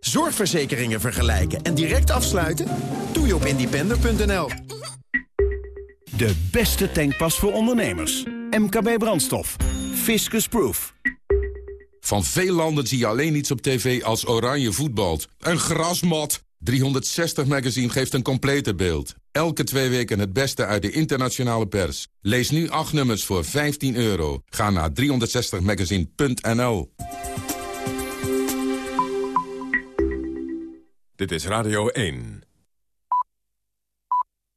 Zorgverzekeringen vergelijken en direct afsluiten? Doe je op independer.nl. De beste tankpas voor ondernemers. MKB Brandstof. Fiscus Proof. Van veel landen zie je alleen iets op tv als oranje voetbalt. Een grasmat. 360 Magazine geeft een complete beeld. Elke twee weken het beste uit de internationale pers. Lees nu acht nummers voor 15 euro. Ga naar 360magazine.nl Dit is Radio 1.